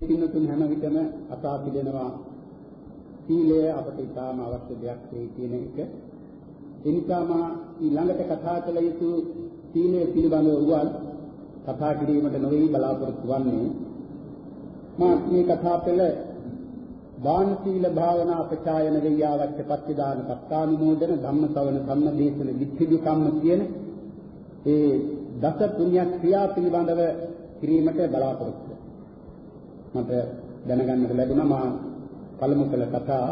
පින්නතුන් හැම විටම අසා පිළිනවා සීලය අපට ඉතාම අවශ්‍ය දෙයක් වෙයි කියන එක. ඒ නිසා මා ඊළඟට කතා කළ යුතු සීලය පිළිබඳව වුවත් කතා කිරීමට නොවේ බලාපොරොත්තු වන්නේ. මා මේ කතා පෙළ දාන සීල භාවනා අපචායන වෙయ్యවච්ච පත්තිදාන පත්තානුමෝදන ධම්මසවන ධම්මදේශන විච්ඡිදු කම්ම කියන ඒ දස පුණ්‍ය ක්‍රියා පිළිබඳව කිරීමට බලාපොරොත්තු මට දැනගන්නට ලැබුණා මා පළමු කළ කතා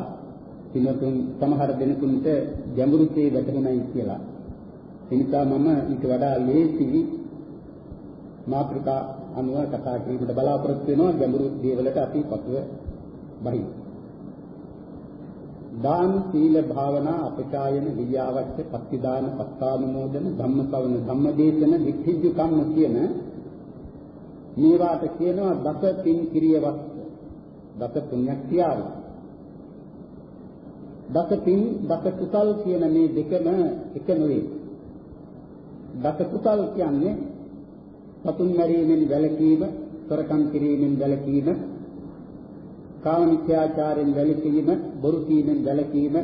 පින්වතුන් සමහර දෙනෙකුට ගැඹුරුසේ වැටුණයි කියලා. ඒ නිසා මම ඊට වඩා ලේසි මාතෘකා අනුව කතා කිරීමට බලාපොරොත්තු වෙනවා ගැඹුරු දේවලට අපි පසුව බහි. දාන සීල භාවනා අපචායන විද්‍යාවච්ච පත්තිදාන පස්තානුමෝදන ධම්මසවන ධම්මදේශන වික්ඛිජ්ජු කම්ම කියන මේවාට කියනවා දස පින් කිරියවත් දස පුණ්‍ය ක්‍රියාව. දස පින් දස කුසල් කියන මේ දෙකම එක නෙවෙයි. දස කුසල් කියන්නේ සතුන් මැරීමෙන් වැළකීම, සොරකම් කිරීමෙන් වැළකීම, කාම මිත්‍යාචාරයෙන් වැළකීම, බොරු කීමෙන් වැළකීම,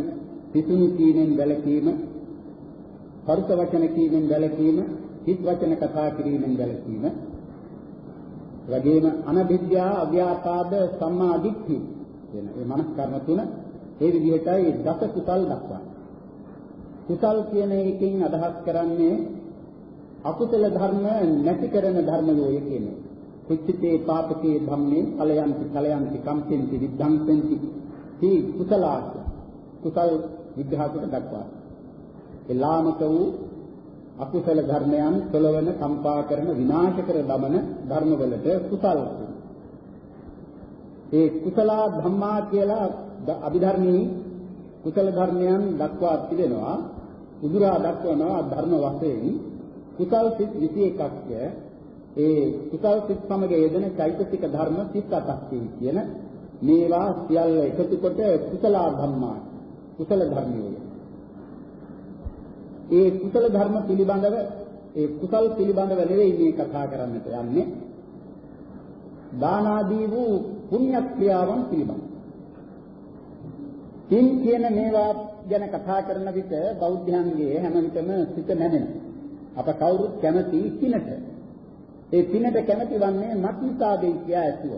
පිසුණු කීමෙන් වැළකීම, පරුස වචන කීමෙන් වැළකීම, හිත් වචන කතා කිරීමෙන් වැළකීම, වගේම අනවිද්‍යා, අව්‍යාපාද, සම්මා දිට්ඨි කියන මේ මනස් කර්ම තුන ඒ විදිහටයි දස කුසල් දක්වන්නේ. කුසල් කියන එකෙන් අදහස් කරන්නේ අකුසල ධර්ම නැති කරන ධර්මයෝය කියන්නේ. කුච්චිතේ පාපකේ ධම්මේ ඵලයන්ති ඵලයන්ති කම්පෙන්ති විද්ධංසෙන්ති හි කුසලාස කුසල් විග්‍රහ කොට දක්වා. ඒ ලාමක වූ අකුසල ධර්මයන් සොලවන කම්පා කරන විනාශ කර දමන ධර්මවලට කුසල්. ඒ කුසල ධම්මා කියලා අභිධර්මයේ කුසල ධර්මයන් දක්වා තිබෙනවා. උදුරා දක්වනවා ධර්ම වශයෙන්. කුසල් සිත් 21ක් ඒ කුසල් සිත් සමග යෙදෙන චෛතසික ධර්ම 38ක් කියන මේවා සියල්ල එකතු කොට කුසල ධම්මා කුසල ධර්මියෝය ඒ කුසල ධර්ම පිළිබඳව ඒ කුසල් පිළිබඳව නෙවෙයි මේ කතා කරන්නට යන්නේ. දාන ආදී වූ පුණ්‍ය ක්‍රියාවන් පිළිබඳව. තින් කියන මේවා ගැන කතා කරන විට බෞද්ධයන්ගේ හැම විටම සිත නැමෙනවා. අප කවුරුත් කැමති පිනට. ඒ පිනට කැමති වන්නේ මත්නිසාදේ කියා ඇතුව.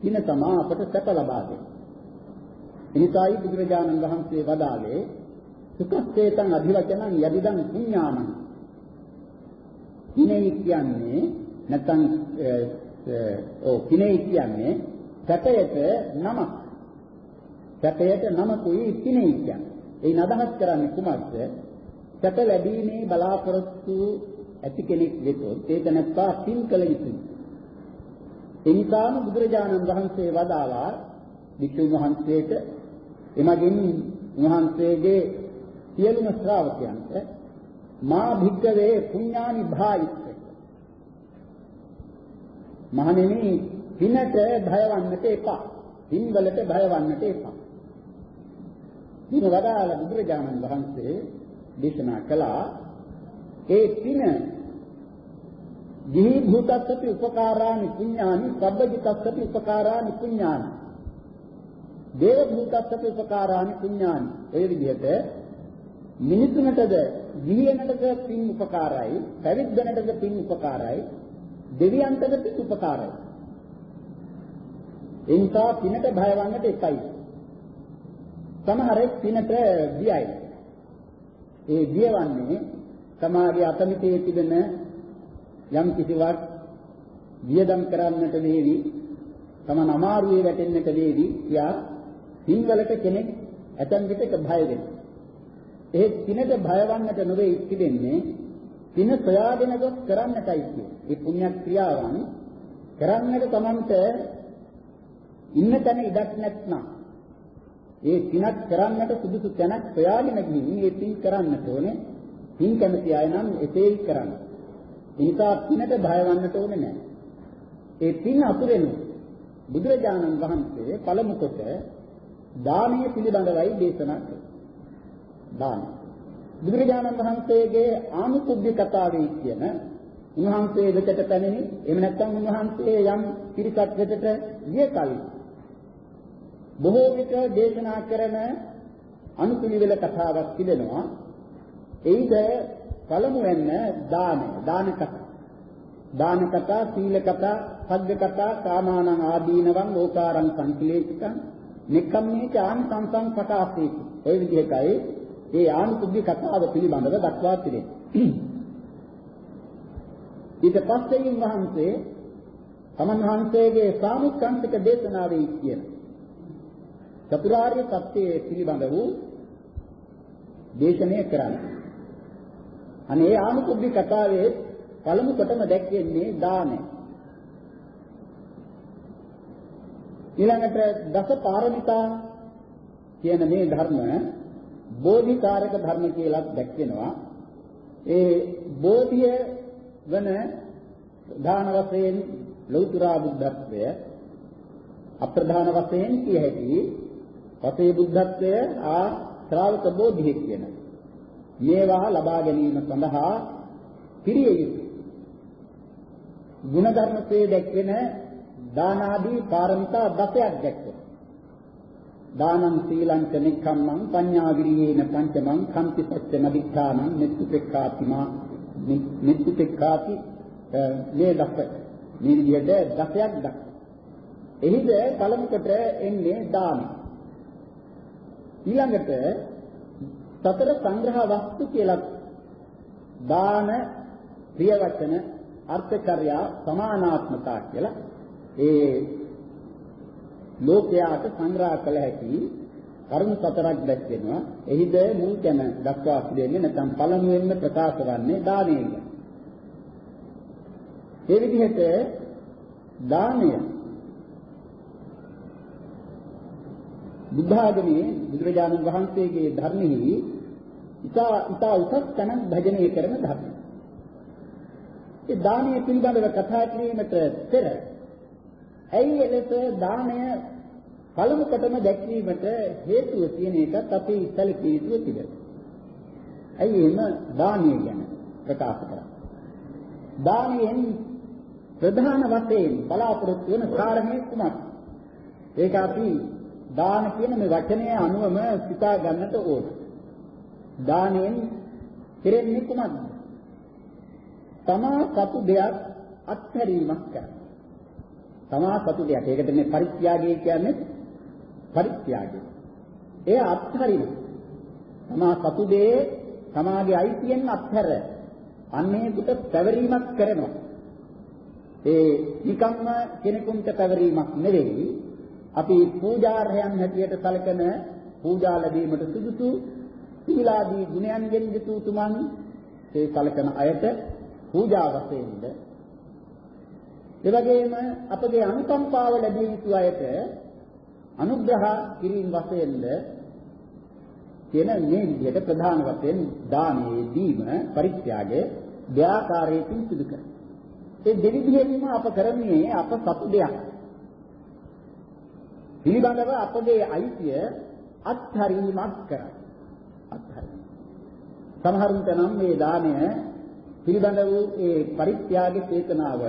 පින තමා අපට සැප ලබා දෙන්නේ. එනිසායි බුදුරජාණන් වහන්සේ වදාළේ සුඛස්සේතං අධිවචනං යදිදං පුඤ්ඤානං කිනේ කියන්නේ නැත්නම් ඔව් කිනේ කියන්නේ සැපයට නමක්. සැපයට නමකුයි කිනේ කියන්නේ. ඒ නදහස් කරන්නේ කුමක්ද? සැප ලැබීමේ බලාපොරොත්තු ඇති කෙනෙක් වෙතොත් ඒක නැත්තා පින් කළ යුතුයි. එනිසාම බුදුරජාණන් වහන්සේ වදාලා වික්ෂුන් වහන්සේට එමගින් උන්වහන්සේගේ සියලුම ශ්‍රාවකයන්ට මා භික්කවේ පුඤ්ඤානි භායිත් මහණෙනි පිනට භයවන්නට එපා. පින්වලට භයවන්නට එපා. පින වදාළ බුදුරජාණන් වහන්සේ දේශනා කළා ඒ පින ගිහි භූතස්සති උපකාරානි පුඤ්ඤානි සබ්බජිතස්සති උපකාරානි පුඤ්ඤානි දේව භූතස්සති උපකාරානි පුඤ්ඤානි ඒ විදිහට මිනිසුන්ටද ගිහියනටද පින් උපකාරයි පැවිද්දනටද පින් උපකාරයි දෙවියන්ටද පින් උපකාරයි. එනිසා පිනට භයවන්නට එකයි සමහරෙක් පිනට බියයි. ඒ බියවන්නේ සමාගයේ අතමිතේ තිබෙන යම් කිසිවක් වියදම් කරන්නට වේවි තමන් අමාරුවේ වැටෙන්නට වේවි කියා පින්වලට කෙනෙක් ඇතන් විටක බය වෙනවා. ඒ පිනට භයවන්නට නොවේ ඉතිදෙන්නේ පින සොයාගෙන ගොස් කරන්නටයි කියන්නේ. මේ පුණ්‍ය ක්‍රියාවන් කරන්නට තමන්ට ඉන්න තැන ඉඩක් නැත්නම් ඒ පිනක් කරන්නට සුදුසු තැනක් සොයාගෙන ගිහින් ඒ පින් කරන්නට ඕනේ. පින් කැමති අය නම් එසේයි කරන්න. ඒ නිසා පිනට භයවන්නට ඕනේ නැහැ. ඒ පින් අතුරෙන් බුදුරජාණන් වහන්සේ පළමු කොට දානීය පිළිබඳවයි දේශනා කළේ. දාන. බුදුරජාණන් වහන්සේගේ ආනුකුබ්බි කතාවේ කියන උන්වහන්සේ වෙතට පැමිණි එහෙම නැත්නම් උන්වහන්සේ යම් පිරිසක් වෙතට ගිය කල බොහෝ විට දේශනා කරන අනුපිළිවෙල කතාවක් තිබෙනවා. එයිද පළමුවෙන් දාන දාන කතා. දාන කතා සීල කතා සග්ග කතා කාමානං ආදීනවං ඕකාරං සංකලේශිකං නිකම්මේ චාන් සංසං ප්‍රකාශේති ඒ විදිහටයි ඒ ආනුපුද්ධි කතාව පිළිබඳව දක්වා තිබෙනවා ඊට පස්සේ වහන්සේ තමන් වහන්සේගේ සාමුක්ඛාන්තික දේශනාවේ කියන චතුරාර්ය සත්‍යයේ පිළිබඳ වූ දේශනය කරන්නේ. අනේ ආනුකුබ්බි කතාවේ පළමු කොටම දැක්වෙන්නේ දානය. ඊළඟට දස පාරමිතා කියන මේ ධර්ම බෝධිකාරක ධර්ම කියලා දැක්වෙනවා. ඒ බෝධිය වන ප්‍රධාන වශයෙන් ලෞතර බුද්ධත්වය අප්‍රධාන වශයෙන් කිය හැකි පසේ බුද්ධත්වය ආ ශ්‍රාවක බෝධිය කියන මේවා ලබා ගැනීම සඳහා පිරිය යුතුයි. ಗುಣධර්මයේ දැක්වෙන දානාදී පාරමිතා දසයක් දැක්වෙනවා. දානං සීලං ච නික්ඛම්මං පඤ්ඤා විරියේන පංචමං කම්පි සත්‍ය මදිඨානං නිත්‍තිපෙක්ඛාතිමා නිත්‍තිපෙක්ඛාති මේ දස මේ විදිහට දසයක් දක්වනවා. එහිද පළමු කොට එන්නේ දාන. ඊළඟට සතර සංග්‍රහ වස්තු කියලා දාන ප්‍රිය වචන අර්ථචර්යා සමානාත්මතා කියලා ඒ ලෝකයාට සංග්‍රහ කළ හැකි කරුණු සතරක් දැක්වෙනවා. එහිද මුල් ගැන දක්වා දෙන්නේ නැත්නම් පළමුවෙන්ම ප්‍රකාශ වන්නේ දානය ගැන. ඒ විදිහට දානය බුද්ධ ආගමේ බුදුරජාණන් වහන්සේගේ ධර්මෙහි ඉතා ඉතා උසස් තැනක් භජනය කරන ධර්ම. ඒ දානය පිළිබඳව කතා කිරීමට පෙර ඇයි එලෙස දානය පළමු කොටම දැක්වීමට හේතුව තියෙන එකත් අපි සැලකිය යුතු තිබෙනවා. ඇයි එහෙම දානය ගැන ප්‍රකාශ කරන්නේ? දානයෙන් ප්‍රධාන වශයෙන් බලාපොරොත්තු වෙන කාරණේ කුමක්ද? ඒක අපි දාන කියන මේ වචනය අනුවම සිතා ගන්නට ඕන. දාණයෙන් කෙරෙන්නේ කුමක්ද? තමා සතු දෙයක් අත්හැරීමක් කරන. තමා සතු දෙයක්. ඒකට මේ පරිත්‍යාගය කියන්නේ පරිත්‍යාගය. ඒ අත්හරින. තමා සතු දෙයේ තමාගේ අයිතියෙන් අත්හැර අන්නේකට පැවරීමක් කරනවා. ඒ නිකම්ම කෙනෙකුට පැවරීමක් නෙවෙයි අපි පූජාර්හයන් හැටියට සැලකන පූජා ලැබීමට සුදුසු සීලාදී ගුණයන්ගෙන් යුතු උතුමන් ඒ සැලකන අයට පූජා වශයෙන්ද ඒ වගේම අපගේ අනුකම්පාව ලැබිය යුතු අයට අනුග්‍රහ කිරීම වශයෙන්ද කියන මේ විදිහට ප්‍රධාන වශයෙන් දානයේ දීම පරිත්‍යාගය දෙආකාරයකින් සිදු කරනවා. ඒ දෙවිදිහෙන්ම අප කරන්නේ අප සතු දෙයක්. පිළිබඳව අපගේ අයිතිය අත්හරීමක් කරයි. අත්හරීම. සමහරුන්ට නම් මේ දාණය පිළිබඳ වූ ඒ පරිත්‍යාග චේතනාව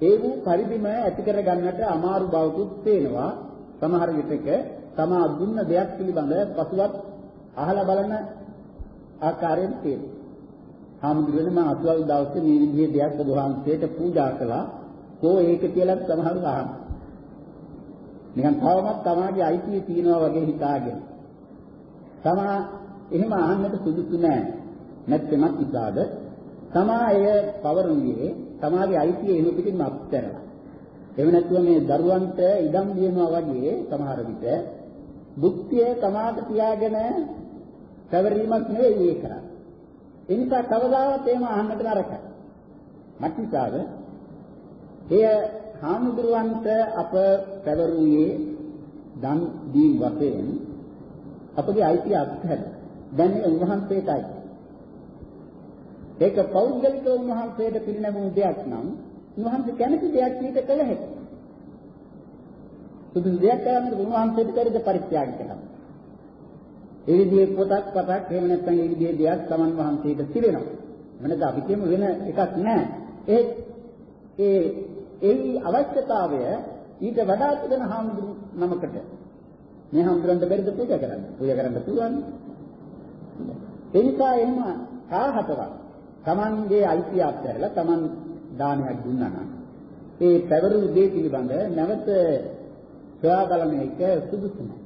ඒ වූ පරිදිම ඇති කර ගන්නට අමාරු බවකුත් පේනවා. සමහර විටක තමා දුන්න දෙයක් පිළිබඳ පසුවත් අහලා බලන ආකාරයෙන් තියෙනවා. හාමුදුරනේ මම අසවල් දවසේ මේ විදිහේ දෙයක් ඔබ වහන්සේට පූජා කළා. කෝ ඒක කියලා සමහරව අහනවා. නිකන් තවමත් තමාගේ අයිතිය තියනවා වගේ හිතාගෙන. තමා එහෙම අහන්නට සුදුසු නෑ. නැත්නම් ඉතාලද තමා එය පවරුන්නේ තමාගේ අයිතිය එහෙම පිටින්ම අත්හැරලා. එහෙම නැත්නම් මේ දරුවන්ට ඉඩම් දෙනවා වගේ සමහර විට බුද්ධිය තමාට තියාගෙන පැවරීමක් නෙවෙයි ඒ කරන්නේ. ඒ නිසා කවදාවත් එහෙම අහන්නට නරකයි. මත්නිසාද එය හාමුදුරුවන්ට අප පැවරුවේ දන් දීම් වශයෙන් අපගේ අයිතිය අත්හැර දැන් උන්වහන්සේටයි ඒක පෞද්ගලික උන්වහන්සේට පිරිනැමුණු දෙයක් නම් උන්වහන්සේ කැමති දෙයක් ඊට කළ හැකියි සුදුසු දෙයක් කරන්න උන්වහන්සේට පෙරද පරිත්‍යාග කළා ඒ විදිහේ පොතක් පතක් එහෙම නැත්නම් ඒ විදිහේ දෙයක් Taman වහන්සේට තිබෙනවා. මොනද අපි කියමු වෙන එකක් නැහැ. ඒ ඒ ඒ අවශ්‍යතාවය ඊට වඩා තිබෙන හාමුදුරු නමකට මේ හාමුදුරන්ට බැරිද පූජා කරන්න? පූජා කරන්න පුළුවන්. ඒ නිසා එහෙම කාහතවත් Tamanගේ අයිතිය අත්හැරලා Taman දානයක් දුන්නා නම් ඒ පැවරුණු දේ පිළිබඳ නැවත සොයා බලන එක සුදුසු නැහැ.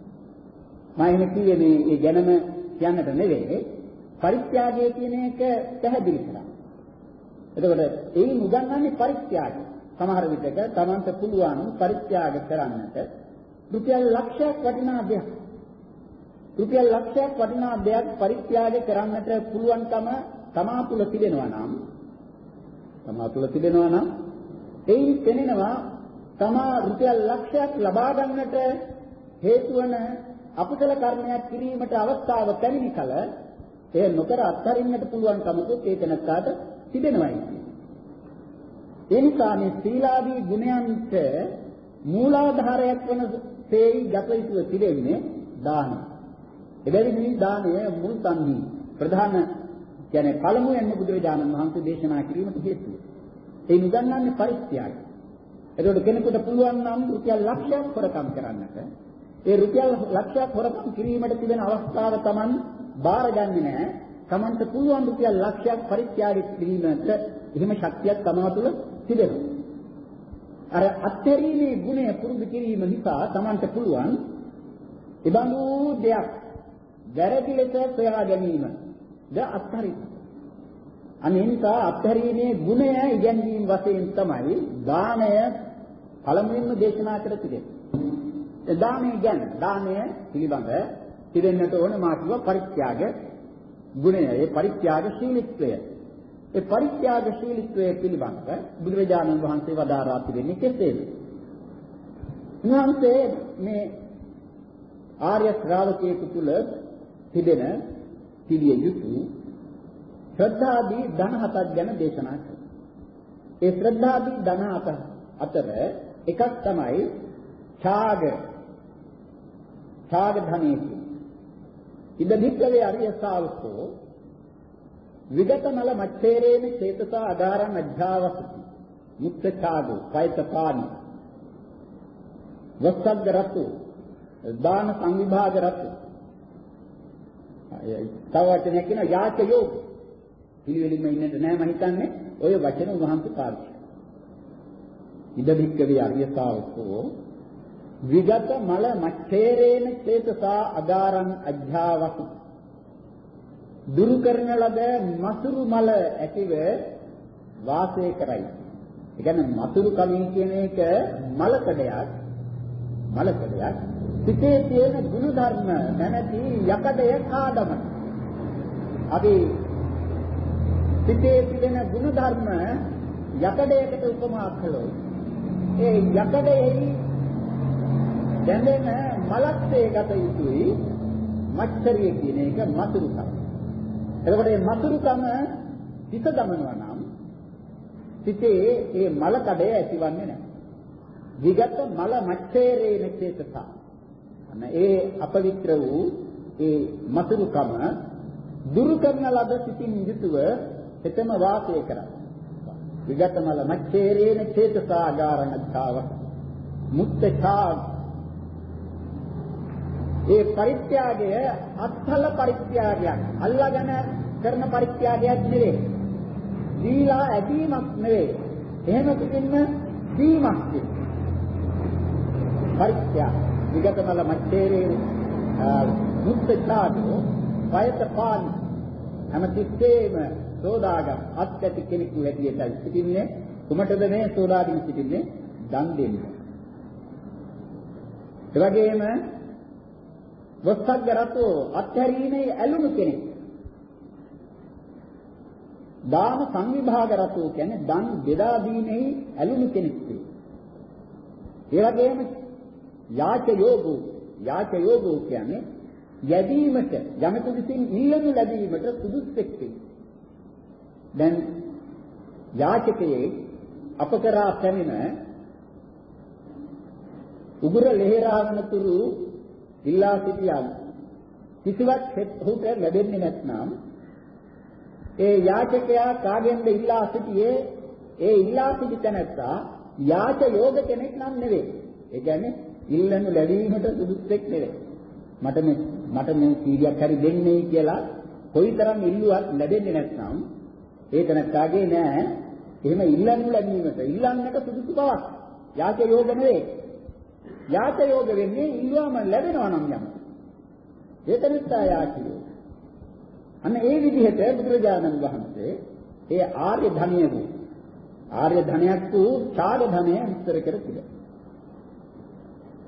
මම එහෙම කිව්වේ මේ ඒ ගැනම කියන්නට නෙවෙයි පරිත්‍යාගය කියන එක පැහැදිලි කරා. එතකොට ඒ උගන්වන්නේ පරිත්‍යාගය. සමහර විටක Tamanට පුළුවන් පරිත්‍යාග කරන්නට රුපියල් ලක්ෂයක් වටිනා දෙයක්. රුපියල් ලක්ෂයක් වටිනා දෙයක් පරිත්‍යාග කරන්නට පුළුවන්කම තමා තුළ තිබෙනවා නම් තමා තුළ තිබෙනවා නම් එයින් පෙනෙනවා තමා රුපියල් ලක්ෂයක් ලබා ගන්නට හේතු වන අකුසල කර්මයක් කිරීමට අවස්ථාව පැමිණි කල එය නොකර අත්හරින්නට පුළුවන් කමකුත් ඒ තැනට තිබෙනවායි. ඒ නිසා මේ සීලාදී ගුණයන්ට මූලාධාරයක් වන තේයි ගත යුතුව තිබෙන්නේ දානය. එබැවින් මේ දානය මුල් තන්හි ප්‍රධාන කියන්නේ පළමුවෙන්ම බුදුරජාණන් වහන්සේ දේශනා කිරීමට හේතුව. ඒ නිදන්නන්නේ පරිත්‍යාගය. එතකොට කෙනෙකුට පුළුවන් නම් රුපියල් ලක්ෂයක් හොරකම් කරන්නට ඒ රුපියල් ලක්ෂයක් හොරකම් කිරීමට තිබෙන අවස්ථාව Taman බාරගන්නේ නැහැ. Tamanට පුළුවන් රුපියල් ලක්ෂයක් පරිත්‍යාග කිරීමට එහෙම ශක්තියක් තමා තුළ තිබෙනවා. අර අත්හැරීමේ ගුණය පුරුදු කිරීම නිසා Tamanට පුළුවන් ඉබඳු දෙයක් වැරදි ලෙස සොයා ගැනීම ද අත්හරින්න. අනේ නිසා අත්හැරීමේ ගුණය ඉගැන්වීම වශයෙන් තමයි දානය පළමුවෙන්ම දේශනා කර තිබෙන්නේ. දානය ගැන දානය පිළිබඳ තිබෙන්නට ඕන මාතුව පරිත්‍යාග ගුණය. ඒ පරිත්‍යාග ශීලීත්වය. ඒ පරිත්‍යාග ශීලීත්වය පිළිබඳ බුදුරජාණන් වහන්සේ වදාරා තිබෙන්නේ කෙසේද? උන්වහන්සේ මේ ආර්ය ශ්‍රාවකයෙකු තුල තිබෙන පිළිය යුතු ශ්‍රද්ධාදී ධන හතක් ගැන දේශනා කළා. ඒ ශ්‍රද්ධාදී ධන හත අතර එකක් තමයි ඡාග ඡාග ධනෙ ඉද වික්‍රවේ අරිය ශාවකෝ විගතමල මච්ඡේරේන චේතසා අගාරං අධ්‍යාවසති. මුක්ත ඡාගෝ කයිතපානි වස්සග්ග රතු දාන සංවිභාග රතු. තව වචනයක් කියනවා යාච යෝග. පිළිවෙලින්ම ඉන්නට නෑ මම හිතන්නේ ඔය වචන උන්වහන්සේ පාවිච්චි ඉද භික්කවේ අරිය ශාවකෝ විගත මල මච්ඡේරේන චේතසා අදාරං අධ්‍යාවසු දුරු කරන ලද මසුරු මල ඇතිව වාසය කරයි. ඒ කියන්නේ මසුරු කමින් කියන එක මලකඩයක් මලකඩයක් සිතේ තියෙන ගුණ ධර්ම නැමැති යකඩය කාදමන. අපි සිතේ තිබෙන ගුණ ධර්ම යකඩයකට උපමා කළොත් ඒ යකඩෙහි දැනෙන මලක්සේ ගත යුතුයි මච්චරිය කියන එක මතුරුකම. එතකොට මේ මතුරුකම හිත දමනවා නම් සිතේ ඒ මල කඩය ඇතිවන්නේ නැහැ. විගත මල මච්චේරේන චේතසා අන්න ඒ අපවිත්‍ර වූ ඒ මතුරුකම දුරු කරන ලද සිතින් යුතුව හිතම වාසය කරා. විගතමල මච්ඡේරේන චේතසාගාරණත්තාව මුත්තචා ඒ පරිත්‍යාගය අත්හල පරිත්‍යාගයක් අල්ලාගෙන කරන පරිත්‍යාගයක් නෙවෙයි. දීලා ඇදීමක් නෙවෙයි. එහෙම පිටින්ම දීමක් පරිත්‍යාග විගතමල මච්ඡේරේ මුත්තචාදෝ වයතපාන හැමතිස්සෙම සෝදාගම් අත්‍යති කෙනෙකු හැටියට සිටින්නේ කුමටද මේ සෝදාගම් සිටින්නේ දන් දෙන්න. ඒ වගේම වස්සග්ග රතෝ අත්හැරීමේ ඇලුණු කෙනෙක්. දාන සංවිභාග රතෝ කියන්නේ දන් බෙදා දීමේ ඇලුණු කෙනෙක්. ඒ වගේම යාච යෝගෝ යාච යෝගෝ කියන්නේ යැදීමට යමෙකු විසින් ඉල්ලනු ලැබීමට සුදුස්සෙක් දැන් යාචකයේ අප කරා පැමිණ උගුර ලෙහෙරාවන තුරු ඉල්ලා සිටියම් කිසිවක් ඔහුට ලැබෙන්නේ නැත්නම් ඒ යාචකයා කාගෙන්ද ඉල්ලා සිටියේ? ඒ ඉල්ලා සිටි තැනැත්තා යාච යෝග කෙනෙක් නම් නෙවෙයි. ඒ කියන්නේ ඉල්ලනු ලැබීමට සුදුස්සෙක් නෙවෙයි. මට මේ මට මේ සීරියක් හරි දෙන්නේ කියලා කොයිතරම් ඉල්ලුවත් ලැබෙන්නේ නැත්නම් ඒක නැත්තාගේ නෑ. එහෙම ඉල්ලනු ලැබීමට ඉල්ලන්නට සුදුසු බවක්. යාච යෝග නෙවෙයි. යාච යෝග වෙන්නේ ඉල්ලුවම ලැබෙනවා නම් යම. ඒක නිසා යාච යෝග. අන්න ඒ විදිහට බුදුරජාණන් වහන්සේ ඒ ආර්ය ධනිය වූ ආර්ය ධනයක් වූ ඡාග ධනය විස්තර කර තිබෙනවා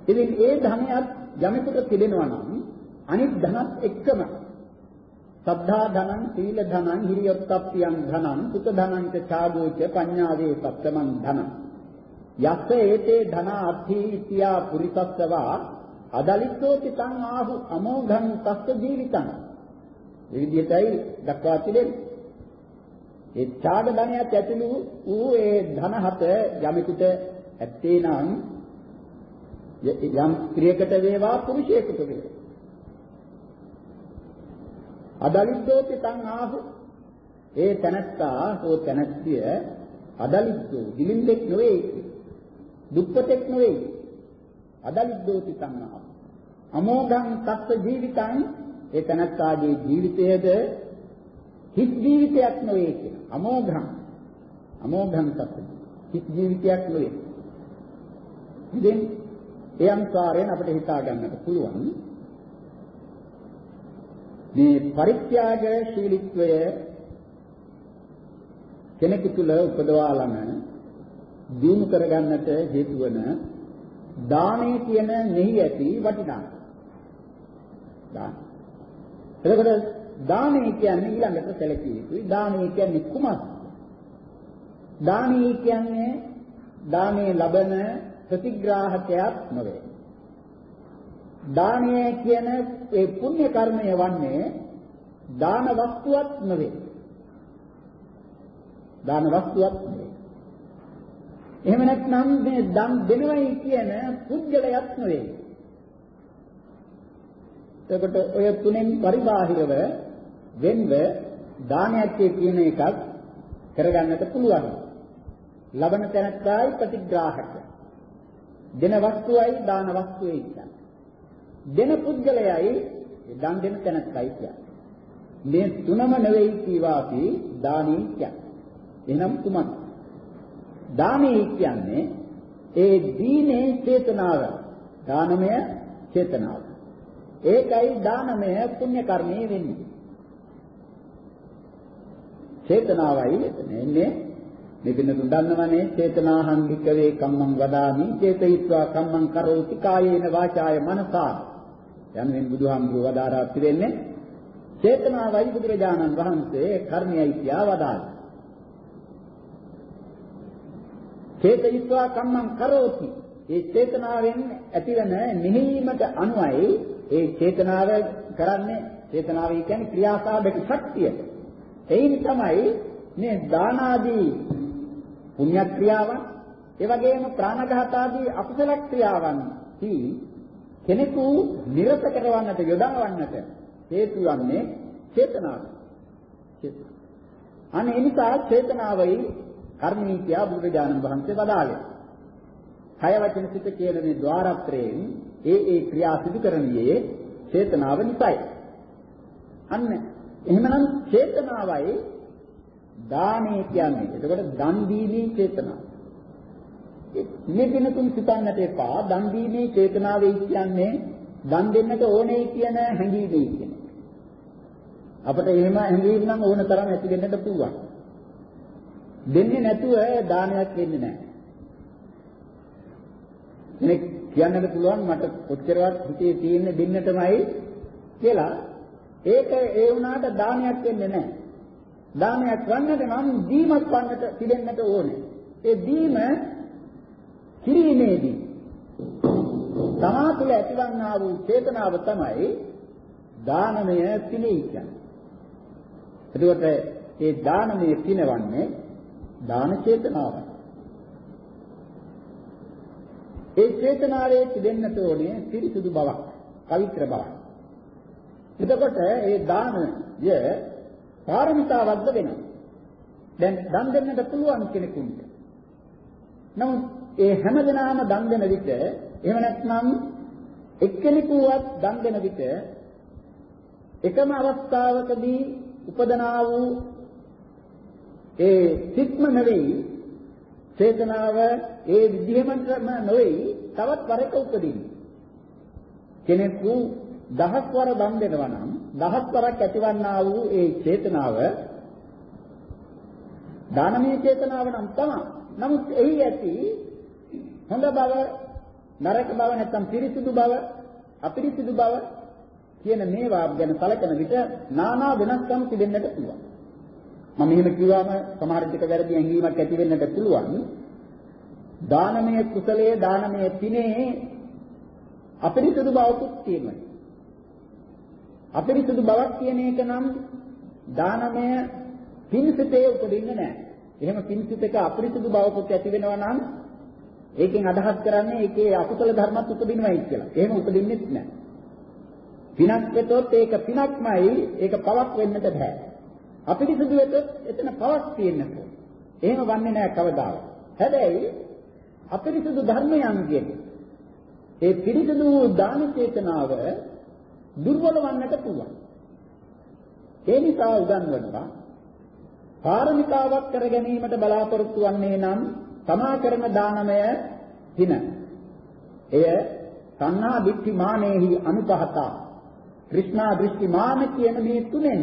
ඉතින් ඒ ධනයත් යමෙකුට තිබෙනවා නම් අනිත් ධනත් එක්කම සද්ධා ධනං සීල ධනං හිරියොත්ප්පියං ධනං සුත ධනං ච ඡාගෝච පඤ්ඤාවේ සප්තමං ධනං. යස්ස ඒතේ ධන අත්ථි ඉත්‍යා පුරිසස්සවා අදලිස්සෝ තිතං ආහු අමෝඝං තස්ස ජීවිතං. මේ විදිහටයි දක්වා තිබෙන්නේ. ඒ ඡාග ධනයත් ඇතුළු වූ ඒ ධන හත යමෙකුට ඇත්තේ නම් යම් ස්ත්‍රියකට වේවා පුරුෂයෙකුට වේවා. අදලිද්දෝති තං ආහු ඒ තනත්තා හෝ තනත්තිය අදලිද්දෝ දිලින්දෙක් නොවේ. දුක්පතෙක් නොවේ. අදලිද්දෝති තං ආහු අමෝඝං තස්ස ජීවිතං. ඒ තනත්තාගේ ජීවිතයද හිත් ජීවිතයක් නොවේ කියන අමෝඝං. අමෝඝං තස්ස හිත් ජීවිතයක් නොවේ. ඉතින් ඒ අනුසාරයෙන් අපිට හිතා ගන්නට පුළුවන් මේ පරිත්‍යාග ශීලීත්වය කෙනෙකු තුළ උපදවාලම දිනු කරගන්නට හේතු වන දානේ කියන මෙහි ඇති වටිනාකම. දාන. එතකොට දානේ කියන්නේ ඊළඟට සැලකිය යුතුයි. දානේ කියන්නේ කුමක්ද? දානේ කියන්නේ දානේ ලබන ප්‍රතිග්‍රාහකයක් නොවේ. දානය කියන ඒ පුණ්‍ය කර්මය වන්නේ දාන වස්තුවක් නෙවෙයි. දාන වස්තුවක් නෙවෙයි. එහෙම නැත්නම් මේ දන් දෙනවයි කියන පුද්ගලයක් නෙවෙයි. එතකොට ඔය තුනෙන් පරිබාහිරව වෙන්ව දානයක් කියන එකක් කරගන්නට පුළුවන්. ලබන තැනත්තායි ප්‍රතිග්‍රාහක. දෙන වස්තුවයි දාන වස්තුවයි කියන්නේ. දෙන පුද්ගලයයි දන් දෙන තැනත්යි කියන්නේ. මේ තුනම නෙවෙයි කීවා අපි දානී කියන්නේ. එහෙනම් කුමක්ද? දානී කියන්නේ ඒ දීනේ චේතනාව. දානමය චේතනාව. ඒකයි දානමය පුණ්‍ය කර්මයේ වෙන්නේ. චේතනාවයි එන්නේ මේ පින්නතුන් දන්නවනේ චේතනාහං වික්කවේ කම්මං වදාමි චේතයිත්වා කම්මං කරෝති කායේන වාචාය මනසා යනුවෙන් බුදුහාමුදුරුවෝ වදාරා පිළිෙන්නේ චේතනාවයි බුදුරජාණන් වහන්සේ කර්මයයි කියා වදාළා. චේතයිත්වා කම්මං කරෝති. ඒ චේතනාවෙන් ඇතිවන නිහීමට අනුවයි ඒ චේතනාව කරන්නේ චේතනාව කියන්නේ ක්‍රියාසාධක ශක්තිය. එයින් තමයි මේ දාන ආදී පුණ්‍ය ක්‍රියාවන් ඒ වගේම ප්‍රාණඝාත ආදී අකුසල ක්‍රියාවන් හි කෙනෙකු නිරත කරවන්නට යොදවන්නට හේතු වන්නේ චේතනාව. අනේ නිසා චේතනාවයි කර්මීත්‍ය බුදුරජාණන් වහන්සේ වදාළේ. කය වචන සිත කියන මේ ద్వාරත්‍රයෙන් ඒ ඒ ක්‍රියා සිදු කරන්නේ චේතනාව නිසායි. අන්න එහෙමනම් චේතනාවයි දානේ කියන්නේ. එතකොට දන් දීමේ චේතනාව. මේ දිනතුන් සිතන්නට එපා දන් දීමේ චේතනාවේ කියන්නේ දන් දෙන්නට ඕනේ කියන හැඟීමේ කියන. අපිට එහෙම හැඟීම් නම් ඕන තරම් ඇති වෙන්නට පුළුවන්. දෙන්නේ නැතුව දානයක් වෙන්නේ නැහැ. කෙනෙක් කියන්නට පුළුවන් මට කොච්චරවත් හිතේ තියෙන දෙන්නටමයි කියලා ඒක ඒ වුණාට දානයක් වෙන්නේ නැහැ. දානයක් වන්නට නම් දීමක් වන්නට පිළිෙන්නට ඕනේ. ඒ දීම කිරීමේදී තමා තුළ ඇතිවන්නා වූ චේතනාව තමයි දානමය පිණේ කියන්නේ. එතකොට ඒ දානමය පිනවන්නේ දාන චේතනාවයි. ඒ චේතනාවේ තිබෙන්නට ඕනේ පිරිසුදු බවක්, පවිත්‍ර බවක්. එතකොට ඒ දානය පාරමිතාවක්ද වෙනවා. දැන් දන් දෙන්නට පුළුවන් කෙනෙකුට නමුත් ඒ හැමදෙනාම දන් දෙන විට එහෙම නැත්නම් එක්කෙනෙකුවත් දන් දෙන විට එකම අවස්ථාවකදී උපදනා වූ ඒ සිත්ම නෙවෙයි චේතනාව ඒ විදිහම නෙවෙයි තවත් වරක උපදින්නේ කෙනෙකු දහස් වර දන් දෙනවා නම් දහස් වරක් ඇතිවන්නා වූ ඒ චේතනාව දානමය චේතනාව නම් තමයි. නමුත් එහි ඇති හොඳ බව, නරක බව නැත්නම් පිරිසිදු බව, අපිරිසිදු බව කියන මේවා ගැන සැලකෙන විට নানা වෙනස්කම් තිබෙන්නට පුළුවන්. මම මෙහෙම කිව්වම සමහර විට වැරදි ඇඟීමක් ඇති වෙන්නට පුළුවන්. දානමය කුසලයේ දානමය පිනේ අපිරිසුදු බවකුත් තියෙනවා. අපිරිසුදු බවක් කියන එක නම් දානමය පින්සිතේ උපදින්නේ නැහැ. එහෙම පින්සිතක අපිරිසුදු බවකුත් ඇති වෙනවා නම් ඒකෙන් අදහස් කරන්නේ ඒකේ අකුසල ධර්මත් උපදිනවයි කියලා. එහෙම උපදින්නේ නැහැ. පිනක් වෙතොත් ඒක පිනක්මයි ඒක පවක් වෙන්නට බෑ. අපිරිසුදු වෙතොත් එතන පවක් තියෙන්නට. එහෙම වන්නේ නැහැ කවදාවත්. හැබැයි අපිරිසුදු ධර්මයන්ගෙන් ඒ පිරිසිදු දාන චේතනාව දුර්වල වන්නට පුළුවන්. ඒ නිසා උගන්වනවා පාරමිතාවක් කර ගැනීමට බලාපොරොත්තු වන්නේ නම් තමා කරන දානමය හින. එය සංහා දිට්ඨි මානෙහි අනුපහතා. કૃષ્ණා දෘෂ්ටි මාන කියන මේ තුනෙන්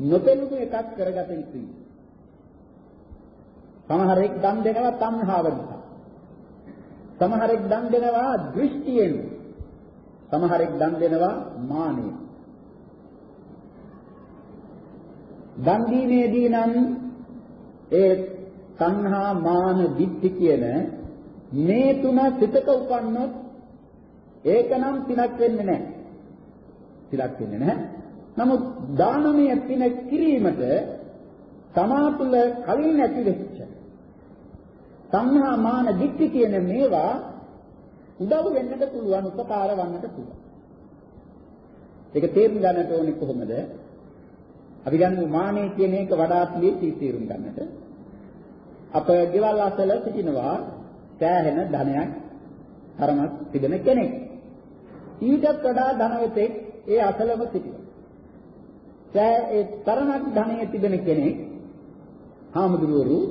නොපෙළුණු එකක් කරගත යුතුයි. සමහරෙක් දන් දෙනවා තණ්හාව නිසා. සමහරෙක් දන් දෙනවා දෘෂ්ටියෙන්. සමහරෙක් දන් දෙනවා මානෙන්. දන් දීමේදී නම් ඒ සංහා මාන දිට්ඨි කියන මේ තුන සිතක උපන්නොත් ඒකනම් පිනක් වෙන්නේ නැහැ. පිනක් වෙන්නේ නැහැ. නමුත් දානමය පින කිරීමට තමා තුළ කලින් ඇති වෙච්ච සංහා මාන දික්ටි කියන මේවා උදව් වෙන්නට පුළුවන් උපකාර වන්නට පුළුවන්. ඒක තේරුම් ගන්නට ඕනේ කොහොමද? අපි ගන්න මානෙ කියන එක වඩාත් ලේසි තේරුම් ගන්නට. අප ගෙවල් අසල සිටිනවා සෑහෙන ධනයක් තරමක් තිබෙන කෙනෙක්. ඊටත් වඩා ධනවතෙක් ඒ අසලම සිටිනවා. සෑ ඒ තරමක් ධනය තිබෙන කෙනෙක් හාමුදුරුවෝ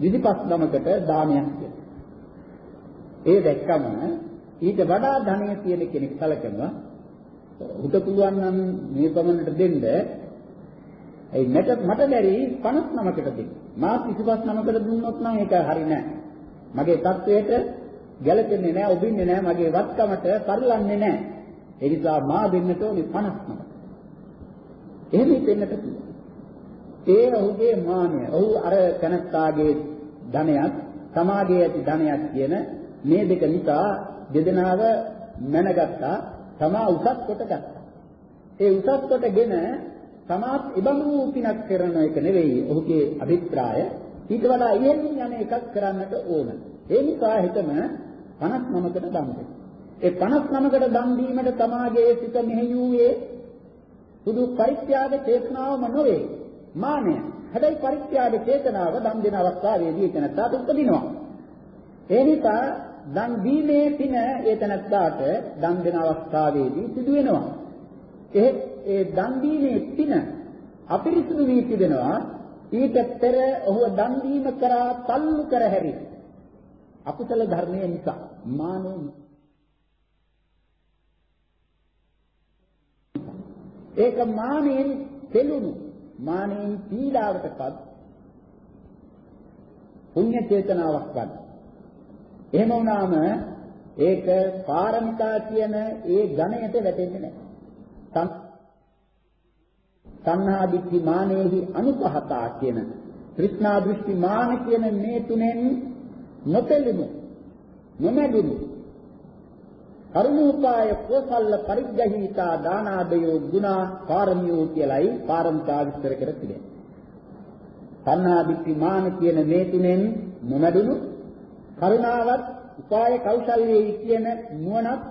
25 ගමකට දානයක් දෙනවා. ඒ දැක්කම ඊට වඩා ධනෙ තියෙන කෙනෙක් සැලකෙනවා. උට පුළුවන් නම් මේ පමණට දෙන්න. ඒ මට මට බැරි 59කට දෙන්න. මා 259කට දුන්නොත් නම් ඒක හරි නෑ. මගේ தത്വයට ගැළපෙන්නේ නෑ, ඔබින්නේ නෑ, මගේ වත්කමට පරිලන්නේ නෑ. ඒ නිසා මා දෙන්නට ඕනේ 59. එහෙම දෙන්නට පුළුවන්. ඒ ඔහුගේ මානය. ඔහු අර කනස්කාගේ ධනයක්, සමාජයේ ඇති ධනයක් කියන මේ දෙක නිසා දෙදෙනාව මැනගත්තා තමා උසස් කොට ගත්තා. ඒ උසස් කොටගෙන තමාත් ඉබඳු පිනක් කරන එක නෙවෙයි ඔහුගේ අභිප්‍රාය. ඊට වඩා ඉහළින් යන එකක් කරන්නට ඕන. ඒ නිසා හිතම 59කට දන් දෙන්න. ඒ 59කට දන් දීමට තමාගේ සිත මෙහෙයුවේ සුදු පරිත්‍යාග චේතනාවම නොවේ. මානය. හැබැයි පරිත්‍යාග චේතනාව දන් දෙන අවස්ථාවේදී එතනට උපදිනවා. ඒ නිසා දන් දීමේ පින එතනට දන් දෙන අවස්ථාවේදී සිදු වෙනවා. ඒ ඒ දන් දීමේ පින අපිරිසුදු වී තිබෙනවා. ඊට පෙර ඔහු දන් දීම කරා තල්ලු කර හැරි. අකුසල ධර්මයේ නිසා මානෙ ඒක මානෙන් දෙලුණු මානෙන් පීඩාවටපත් පුණ්‍ය චේතනාවක් ගන්න. එහෙම වුණාම ඒක පාරමිතා කියන ඒ ගණයට වැටෙන්නේ නැහැ. සංහා දිට්ඨි මානෙහි අනුපහතා කියන ත්‍රිෂ්ණා දෘෂ්ටි මාන කියන මේ තුනෙන් නොතෙලුණු නොමැදුණු කරුණෝපාය කෝසල්ල පරිග්‍රහීතා දානාදයෝ ගුණා පාරමියෝ කියලයි පාරමිතා විස්තර කර තිබෙනවා. තණ්හාදික්ඛි මාන කියන මේ තුනෙන් නොමැදුණු කරුණාවත් උපාය කෞශල්‍යයි කියන නුවණත්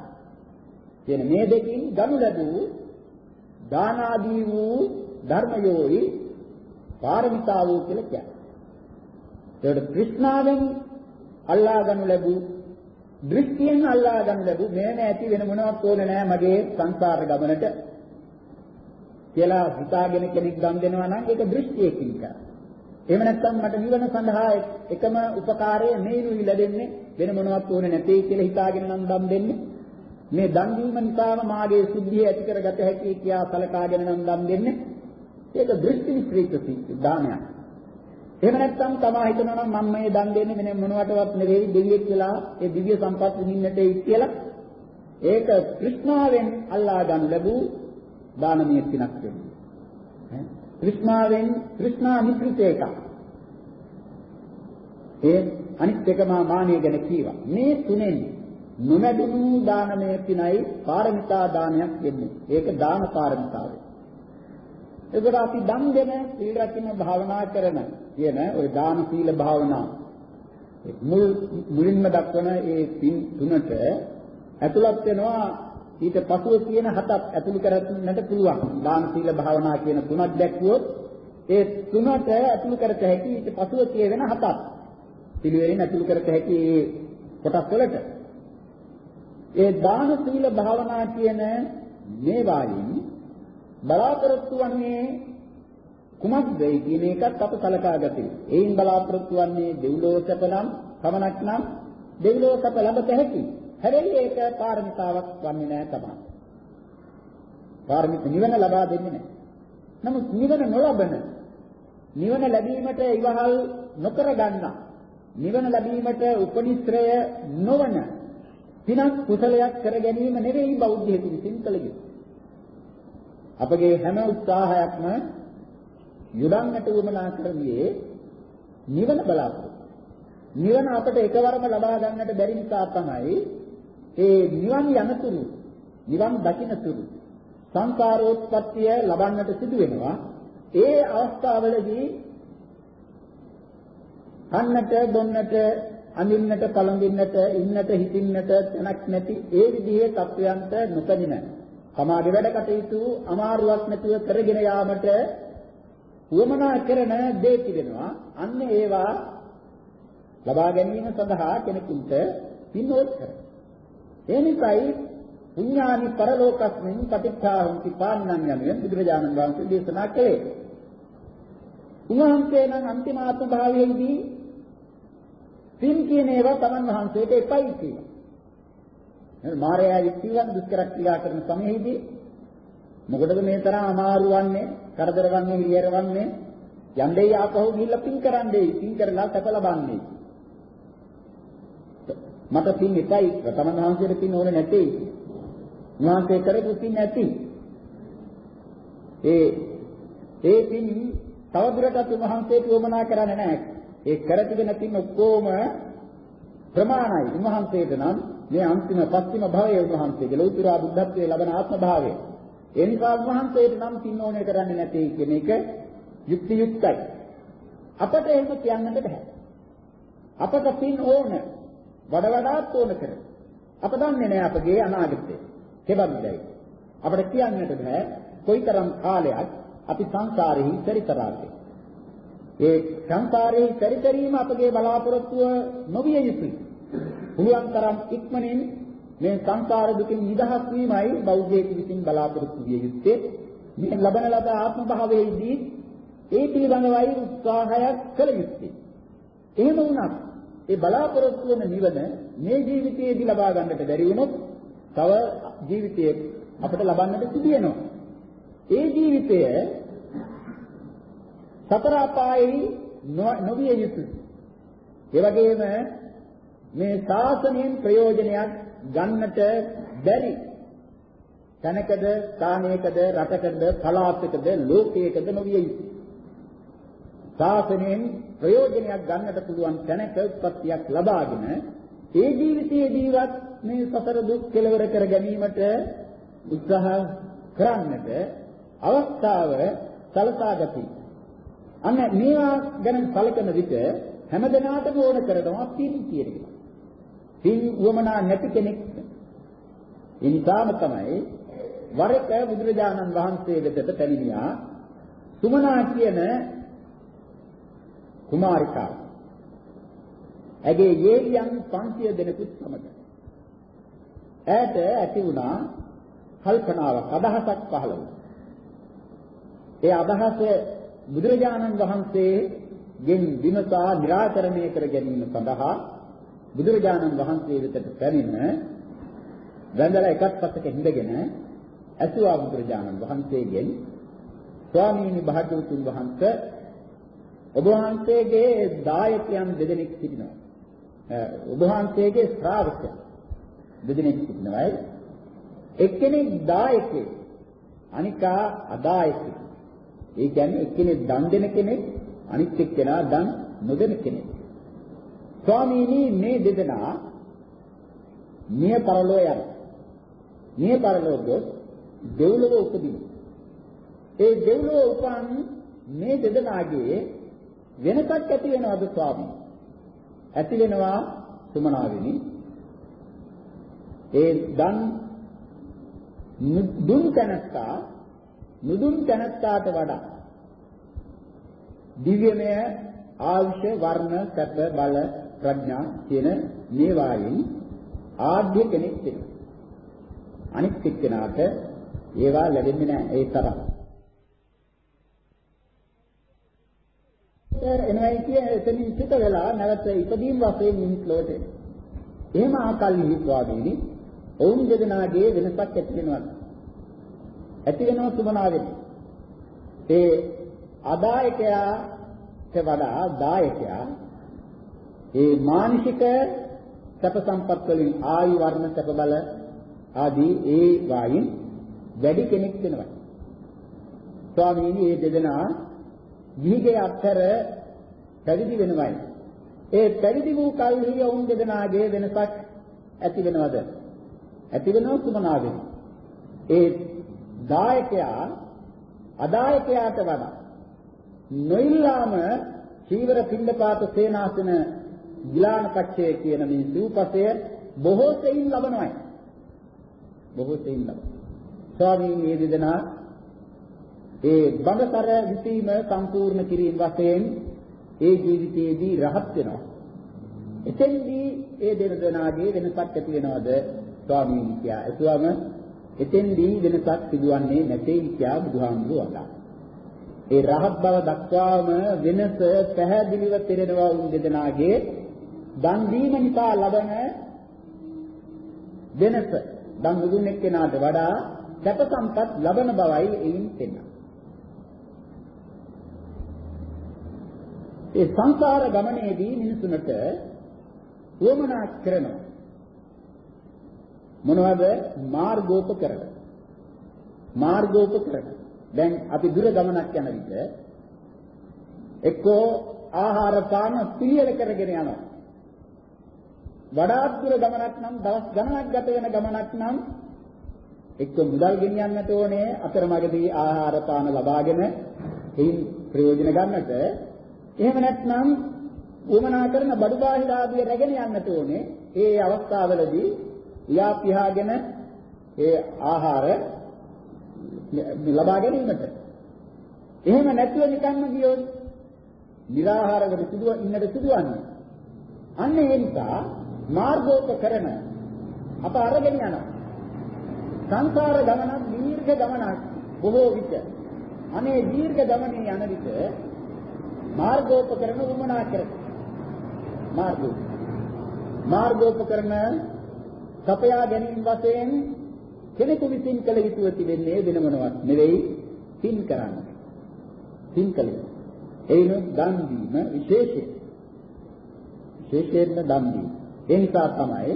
කියන මේ දෙකින් ගනු ලැබූ දානාදී වූ ධර්මයෝයි පාරමිතාවෝ කියලා කියන්නේ. ඒකට કૃષ્ණාවෙන් අල්ලා ගනු ලැබූ දෘෂ්ටියෙන් අල්ලා ගනු ලැබූ මේ නැති වෙන මොනවත් ඕනේ නැහැ මගේ සංසාර ගමනට කියලා හිතාගෙන කෙනෙක් ගම් දෙනවා නම් ඒක දෘෂ්ටියකින් කරා. එහෙම නැත්නම් මට නිවන සඳහා එකම උපකාරය මේනුයි ලැබෙන්නේ වෙන මොනවත් ඕනේ නැtei කියලා හිතාගෙන නම් දම් දෙන්නේ. මේ දන් දීම නිසාම මාගේ සිද්ධිය ඇති කරගත හැකි කියා සලකාගෙන නම් දන් දෙන්නේ. ඒක දෘෂ්ටි විශ්‍රිත දානයක්. එහෙම නැත්නම් තමා හිතනවා නම් මම මේ දන් දෙන්නේ මෙන්න මොනවටවත් නෙවෙයි දෙවියෙක් කියලා ඒ දිව්‍ය සම්පත් විඳින්නටයි කියලා ඒක કૃષ્ණාවෙන් අල්ලා ගන්න ලැබූ දානමය පිනක් වෙන්නේ. তৃෂ්ණාවෙන් তෘෂ්ණා නිප්‍රිත එක. ඒ අනිත් එක මා මානිය ගැන කීවා. මේ තුනෙන් නොමැදුණු දානමය කිනයි පාරමිතා දානයක් වෙන්නේ. ඒක දාන පාරමිතාවයි. ඒකට අපි දන් දෙන, සීල රකින්න භාවනා කරන කියන ওই දාන සීල භාවනා මුල් මුලින්ම දක්වන ඒ තුනට ඇතුළත් වෙනවා ඊට පසුව කියන හතක් ඇතුළු කරගන්නට පුළුවන් දාන සීල භාවනා කියන තුනක් දැක්වුවොත් ඒ තුනට ඇතුළු කරත හැකි ඊට පසුව කියවෙන හතක් පිළිවෙලින් ඇතුළු කරත හැකි ඒ කොටස් වලට ඒ දාන සීල භාවනා කියන මේ වායින් බලාපොරොත්තු වන්නේ කුමක්ද කියන එකත් අප සලකා ගත යුතුයි. එයින් බලාපොරොත්තු වන්නේ දෙව්ලොව සැපනම් පමණක් නම් දෙව්ලොව සැප ලැබත හැකි. හැබැයි ඒක පාරමිතාවක් වන්නේ නැහැ තමයි. පාරමිත නිවන ලබා දෙන්නේ නැහැ. නමුත් නිවන නොලබන නිවන ලැබීමට ඉවහල් නොකර ගන්න නිවන ලැබීමට උපනිශ්‍රය නොවන පිනක් කුසලයක් කර ගැනීම නෙවෙයි බෞද්ධයෙකු විසින් කළ යුතු. අපගේ හැම උත්සාහයක්ම යොදන්නට උවමනා කරන්නේ නිවන බලාපොරොත්තු. නිවන අපට එකවරම ලබා ගන්නට බැරි නිසා තමයි ඒ නිවන් යනතුරු නිවන් දකින්නතුරු සංකාරෝත්පත්තිය ලබන්නට සිදු වෙනවා. ඒ අවස්ථාවලදී කන්නට බොන්නට අඳින්නට පළඳින්නට ඉන්නට හිටින්නට තැනක් නැති ඒ විදිහේ තත්වයන්ට නොපැමිණ සමාගේ වැඩ කටයුතු අමාරුවක් නැතුව කරගෙන යාමට උවමනා කරන දේ තිබෙනවා. අන්න ඒවා ලබා ගැනීම සඳහා කෙනෙකුට පින්වොත් කරනවා. ඒ නිසායි පුඤ්ඤානි පරලෝකස්මින් පටිච්චාහංති පාන්නන් යනුවෙන් බුදුරජාණන් වහන්සේ දේශනා කළේ. උන්වහන්සේ නම් අන්තිම ආත්ම භාවයේදී පින් කියන ඒවා තමන් වහන්සේට එපයි කියලා. නේද? මාර්යා ඉක්තිවන් දුෂ්කර ක්‍රියා කරන සමයේදී මොකටද මේ තරම් අමාරු වන්නේ, කරදර වන්නේ, හිරියර වන්නේ? යන්නේ ආපහු ගිහිල්ලා පින් කරන්නේ, පින් කරලා සැප ලබන්නේ. මට පින් එකයි, තමන් වහන්සේට පින් ඕනේ නැtei. උන්වහන්සේ කරපු පින් නැති. ඒ ඒ පින් තවදුරටත් උන්වහන්සේට උවමනා කරන්නේ නැහැ. ඒ කර තිබෙන පින් ඔක්කොම ප්‍රමාණයි. උන්වහන්සේට නම් මේ අන්තිම පස්තිම භවයේ උන්වහන්සේගේ ලෞතර බුද්ධත්වයේ ලබන ආත්ම භාවය. ඒ නිසා උන්වහන්සේට නම් පින් ඕනේ කරන්නේ නැtei කියන එක යුක්ති යුක්තයි. අපට එහෙම කියන්නට බෑ. අපට පින් ඕන වඩ වඩාත් ඕන කර. අප දන්නේ නැහැ අපගේ අනාගතය. කෙබඳුදයි. අපට කියන්නට බෑ කොයිතරම් කාලයක් අපි සංසාරෙහි පරිතරාද. ඒ සංසාරෙහි පරිතරීම අපගේ බලාපොරොත්තුව නොවිය යුතුයි. පුළුවන් තරම් ඉක්මනින් මේ සංසාර දුකින් නිදහස් වීමයි බෞද්ධයෙකු විසින් බලාපොරොත්තු විය යුත්තේ. මේ ලබන ලද ආත්ම භාවයේදී ඒ පිළිබඳවයි උත්සාහයක් කළ යුත්තේ. එහෙම වුණත් ඒ බලාපොරොත්තු වෙන නිවන මේ ජීවිතයේදී ලබා ගන්නට බැරි වුණොත් තව ජීවිතයක් අපිට ලබන්නට සිදුවෙනවා. ඒ ජීවිතය සතර අපායෙහි නොවිය යුතුයි. ඒ වගේම මේ ශාසනයෙන් ප්‍රයෝජනයක් ගන්නට බැරි තැනකද ස්ථානයකද රටකද පළාතකද ලෝකයකද නොවිය යුතුයි. ශාසනයෙන් ප්‍රයෝජනයක් ගන්නට පුළුවන් තැනක උත්පත්තියක් ලබාගෙන ඒ ජීවිතයේදීවත් මේ සතර දුක් කෙලවර කර ගැනීමට උත්සාහ කරන්නට අවස්ථාව සලසා ගතියි. අන්න මේවා ගැන කලකන විට හැමදෙනාටම ඕන කරනවා පින් කියන එක. පින් වමනා නැති කෙනෙක්. ඒ නිසාම තමයි වර එක බුදුරජාණන් වහන්සේ වෙතට පැමිණියා සුමනා කියන කුමාරිකාව. ඇගේ යේලියන් 500 දෙනෙකුත් සමග. ඈට ඇති වුණා කල්පනාවක් අදහසක් පහළ වුණා. ඒ අදහස බුදුරජාණන් වහන්සේගෙන් විමසා निराකරණය කර ගැනීම සඳහා බුදුරජාණන් වහන්සේ වෙතට පැමිණ වැඳලා එකත් පස්සක හිඳගෙන ඇසුවා බුදුරජාණන් වහන්සේගෙන් ස්වාමීනි භාග්‍යවතුන් වහන්සේ ඔබ වහන්සේගේ දායකයන් දෙදෙනෙක් සිටිනවා. ඔබ වහන්සේගේ ශ්‍රාවකයන් දෙදෙනෙක් සිටිනවා. එක්කෙනෙක් දායකයෙක් අනිකා අදායකයෙක්. ඒ කියන්නේ එක්කෙනෙක් දන් දෙන කෙනෙක් අනිත් එක්කෙනා දන් නොදෙන කෙනෙක්. ස්වාමීනි මේ දෙදෙනා මිය පරලෝ යන. මිය පරලෝ ගොස් දෙව්ලොව උපදිනවා. ඒ දෙව්ලොව උපන් මේ දෙදෙනාගේ වෙනසක් ඇති වෙනවද ස්වාමී? ඇති වෙනවා සුමනාවෙනි. ඒ දන් දුන් තැනත්තා නුදුන් තැනත්තාට වඩා දිව්‍යමය ආයුෂ වර්ණ සැප බල ප්‍රඥා කියන මේවායින් ආධ්‍ය කෙනෙක් වෙනවා. අනිත් එක්කෙනාට ඒවා ලැබෙන්නේ නැහැ ඒ තරම්. එනවයි කිය එතනින් සිට වෙලා නැවත ඉදීම් වශයෙන් මිනිස් ලෝකෙ. එහෙම ආකල්ලි හිත්වාදීනි ඔවුන් දෙදෙනාගේ වෙනසක් ඇති වෙනවා. ඇති වෙනවා සුමනාවෙන්. ඒ අදායකයාට වඩා දායකයා ඒ මානසික සැප සම්පත් වලින් ආයු වර්ණ සැප බල ආදී ඒ වයින් වැඩි කෙනෙක් වෙනවා. ස්වාමීනි මේ දෙදෙනා ගිහිගේ අත්තර පැවිදි වෙනවයි. ඒ පැවිදි වූ කල්හි වුන් දෙදෙනාගේ වෙනසක් ඇති වෙනවද? ඇති වෙනව සුමනාවෙන්. ඒ දායකයා අදායකයාට වඩා නොඉල්ලාම චීවර පින්ඩපාත සේනාසන ගිලාන පච්චය කියන මේ සූපසය බොහෝ සෙයින් ලබනවායි. බොහෝ සෙයින් ලබන. ස්වාමීන් මේ දෙදෙනා ඒ බඹසර විසීම සම්පූර්ණ කිරීම වශයෙන් ඒ ජීවිතයේදී රහත් වෙනවා. එතෙන්දී ඒ දෙන දෙනාගේ වෙනසක් ඇති වෙනවද ස්වාමීන් කියා. එතුවම එතෙන්දී වෙනසක් සිදුවන්නේ නැtei කියා බුදුහාමුදුරුවෝ වදා. ඒ රහත් බව දක්වාම වෙනස පැහැදිලිව පෙරෙනවා උන් දෙදෙනාගේ දන් දීම නිසා ලබන වෙනස දන් දුන් එක්කෙනාට වඩා සැප සම්පත් ලබන බවයි එයින් පෙන්වන්නේ. ඒ සංසාර ගමනේදී මිනිසුන්ට වමනා කරනවා. මොනවද? මාර්ගෝපකරණ. මාර්ගෝපකරණ. දැන් අපි දුර ගමනක් යන විට එක්කෝ ආහාර පාන පිළියෙල කරගෙන යනවා. වඩාත් දුර ගමනක් නම් දවස් ගණනක් ගත වෙන ගමනක් නම් එක්ක මුදල් ගෙනියන්නට ඕනේ අතරමඟදී ආහාර පාන ලබාගෙන එයින් ප්‍රයෝජන ගන්නට එහෙම නැත්නම් උවමනා කරන බඩු බාහිර ආදිය රැගෙන යන්නට ඕනේ. ඒ අවස්ථාවවලදී යා පියාගෙන ඒ ආහාර ලබා ගැනීමට. එහෙම නැතුව නිකන්ම ගියොත් निराහාරවල සිදුව ඉන්නට සිදුවන්නේ. අන්න ඒ නිසා මාර්ගෝපකරණ අප අරගෙන යනවා. සංසාර ගමනක් දීර්ඝ ගමනක් බොහෝ විට අනේ දීර්ඝ ගමනේ යන විට මාර්ගෝපකරණ උමනා කර මාර්ගෝ මාර්ගෝපකරණ සපයා ගැනීම වශයෙන් කෙනෙකු විසින් කළ යුතුව තිබෙන්නේ වෙන මොනවත් නෙවෙයි පින් කරන්න. පින් කළ යුතු. එයිනොත් දන් දීම විශේෂයි. විශේෂයෙන්ම දන් දීම. ඒ නිසා තමයි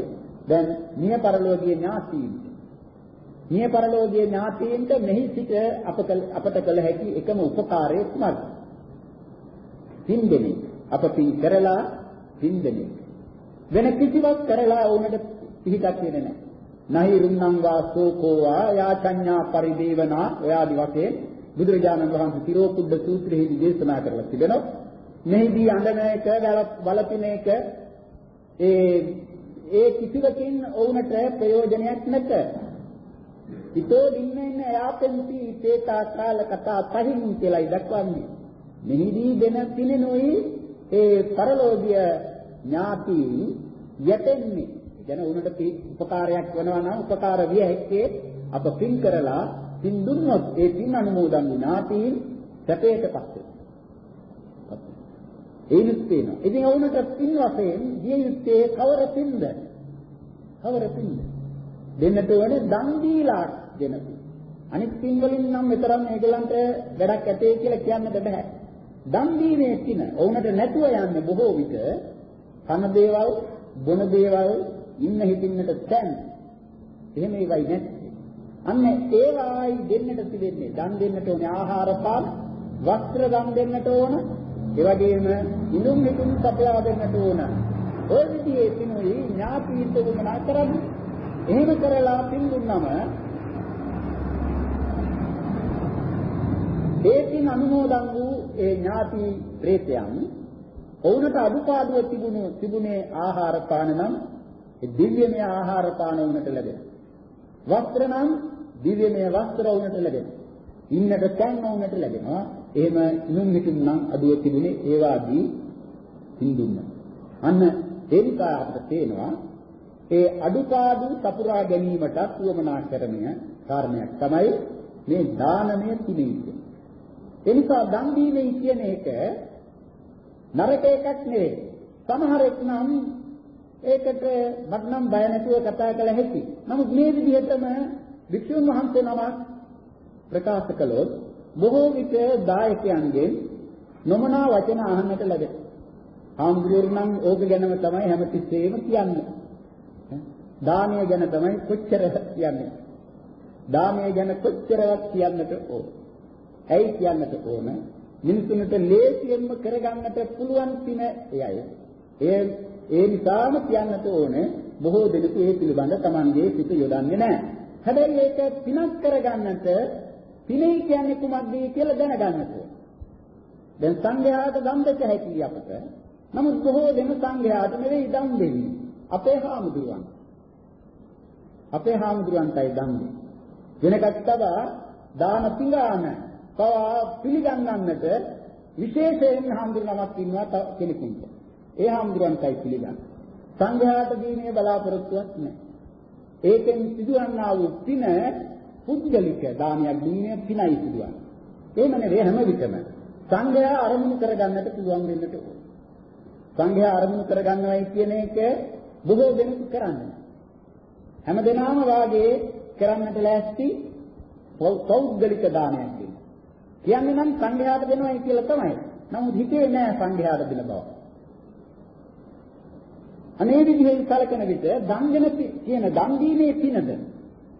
දැන් මිය පරලෝකීය ඥාතීන් මිය පරලෝකීය ඥාතීන්ට මෙහි සිට අප අපට කළ හැකි එකම උපකාරය කුමක්ද? පින් දෙන්නේ. අප පින් කරලා පින් දෙන්නේ. වෙන කිසිවක් කරලා වුණට පිහිටක් වෙන්නේ නැහැ. නහි රුන්නම් වා සෝකෝවා යාචඤ්ඤා පරිදේවනා ඔයාදි වශයෙන් බුදුරජාණන් වහන්සේ තිරෝකුඩ සූත්‍රයේදී දේශනා කරලා තිබෙනවා. මෙහිදී අඬන එක වලපින එක ඒ ඒ කිසිවකින් ඔවුන්ට ප්‍රයෝජනයක් නැත. ඊතෝ දින්න යාපෙන්ති තේතා කාල කතා පහින් කියලායි දක්වන්නේ. මෙහිදී දෙන පිනෙනොයි ඒ පරලෝකීය ඥාතීන් යැපෙන්නේ. කියන උනට උපකාරයක් වෙනවා නම් උපකාර විය හැක්කේ අප පින් කරලා පින් දුන්නොත් ඒ පින් අනුමෝදන් ඥාතීන් සැපයටපත් වෙනවා. ඒනුත් තියෙනවා. ඉතින් වුණට පින් වශයෙන් දිය යුත්තේ කවර පින්ද? කවර පින්ද? දෙන්නට ඕනේ දන් දීලා දෙන පින්. අනිත් පින් වලින් නම් විතරක් මේගලන්ට වැඩක් ඇතේ කියලා කියන්නට බෑ. දන් දීමේ පින වුණට නැතුව යන්නේ බොහෝ විට කන දේවල්, බොන දේවල්, ඉන්න හිටින්නට තැන්. එහෙම ඒවයි නැත්තේ. අන්න ඒවායි දෙන්නට තිබෙන්නේ. දන් දෙන්නට ඕනේ ආහාර පාන, වස්ත්‍ර දන් දෙන්නට ඕන, ඒ වගේම ඉනුම් හිතුම් සපයා දෙන්නට ඕන. ඔය විදිහේ පිනුයි ඥාතියින්ට උමනා කරන්නේ. එහෙම කරලා පින් දුන්නම ඒකින් අනුමෝදන් වූ ඒ ඥාති ප්‍රේතයන් ඔවුන්ට අදුපාදුව තිබුණු තිබුණේ ආහාර පාන නම් ඒ දිව්‍යමය ආහාර පාන වුණට ලැබෙන. වස්ත්‍ර නම් දිව්‍යමය වස්ත්‍ර වුණට ලැබෙන. ඉන්නට තැන් වුණට ලැබෙනවා. එහෙම ඉනුම් මිතුම් නම් අදුව තිබුණේ ඒවාදී හිඳුන්න. අන්න ඒ නිසා අපිට තේනවා ඒ අදුපාදු සපුරා ගැනීමට උවමනා කරන කාරණයක් තමයි මේ දානමය තුනී එනිසා දන් දීමේ කියන එක නරක එකක් නෙවෙයි. සමහරෙක් නම් ඒකට මත්නම් බය නැතුව කතා කළ හැකි. නමුත් මේ විදිහටම වික්ෂුන් වහන්සේ නමක් ප්‍රකාශ කළොත් බොහෝ විට දායකයන්ගෙන් නොමනා වචන අහන්නට ලැබේ. ආම්බුරුවෝ නම් ඕක ගැනම තමයි හැමතිස්සෙම කියන්නේ. දානය ගැන තමයි කොච්චර කියන්නේ. දානය ගැන කොච්චරවත් කියන්නට ඕන. ඇයි කියන්නට ඕන? මිනිසුන්ට ලේසියෙන්ම කරගන්නට පුළුවන් පින එයයි. ඒ ඒ නිසාම කියන්නට ඕනේ බොහෝ දෙනෙකු ඒ පිළිබඳ Tamanගේ සිත යොදන්නේ නැහැ. හැබැයි ඒක පිනක් කරගන්නට පිනේ කියන්නේ කුමක්ද කියලා දැනගන්නට ඕනේ. දැන් සංඝයාට දම් දෙක හැකියි අපට. නමුත් බොහෝ දෙන සංඝයාට නෙවෙයි දම් දෙන්නේ. අපේ හාමුදුරුවන්. අපේ හාමුදුරුවන්ටයි දම් දෙන්නේ. වෙන කත්තවා දාන පිඟාන පවා පිළිගන්නන්නට විශේෂයෙන් හාමුදුරුවමක් ඉන්නවා කෙනෙකුට. ඒ හාමුදුරුවන්ටයි පිළිගන්න. සංඝයාට දීමේ බලාපොරොත්තුවක් නැහැ. ඒකෙන් සිදුවන්නා වූ පින පුද්ගලික දානයක් දීමේ පිනයි සිදුවන්නේ. එහෙම නෙවෙයි හැම විටම සංඝයා අරමුණු කරගන්නට පුළුවන් වෙන්නට ඕන. සංඝයා අරමුණු කරගන්නවයි කියන එක බොහෝ දෙනෙකු කරන්නේ. හැම දිනම වාගේ කරන්නට ලෑස්ති පෞද්ගලික දානයක් දෙන්න. කියන්නේ නම් සංඝයාට දෙනවයි කියලා තමයි. නමුත් හිතේ නෑ සංඝයාට දෙන බව. අනේ විදිහෙන් කලකන විට දන් කියන දන් දීමේ පිනද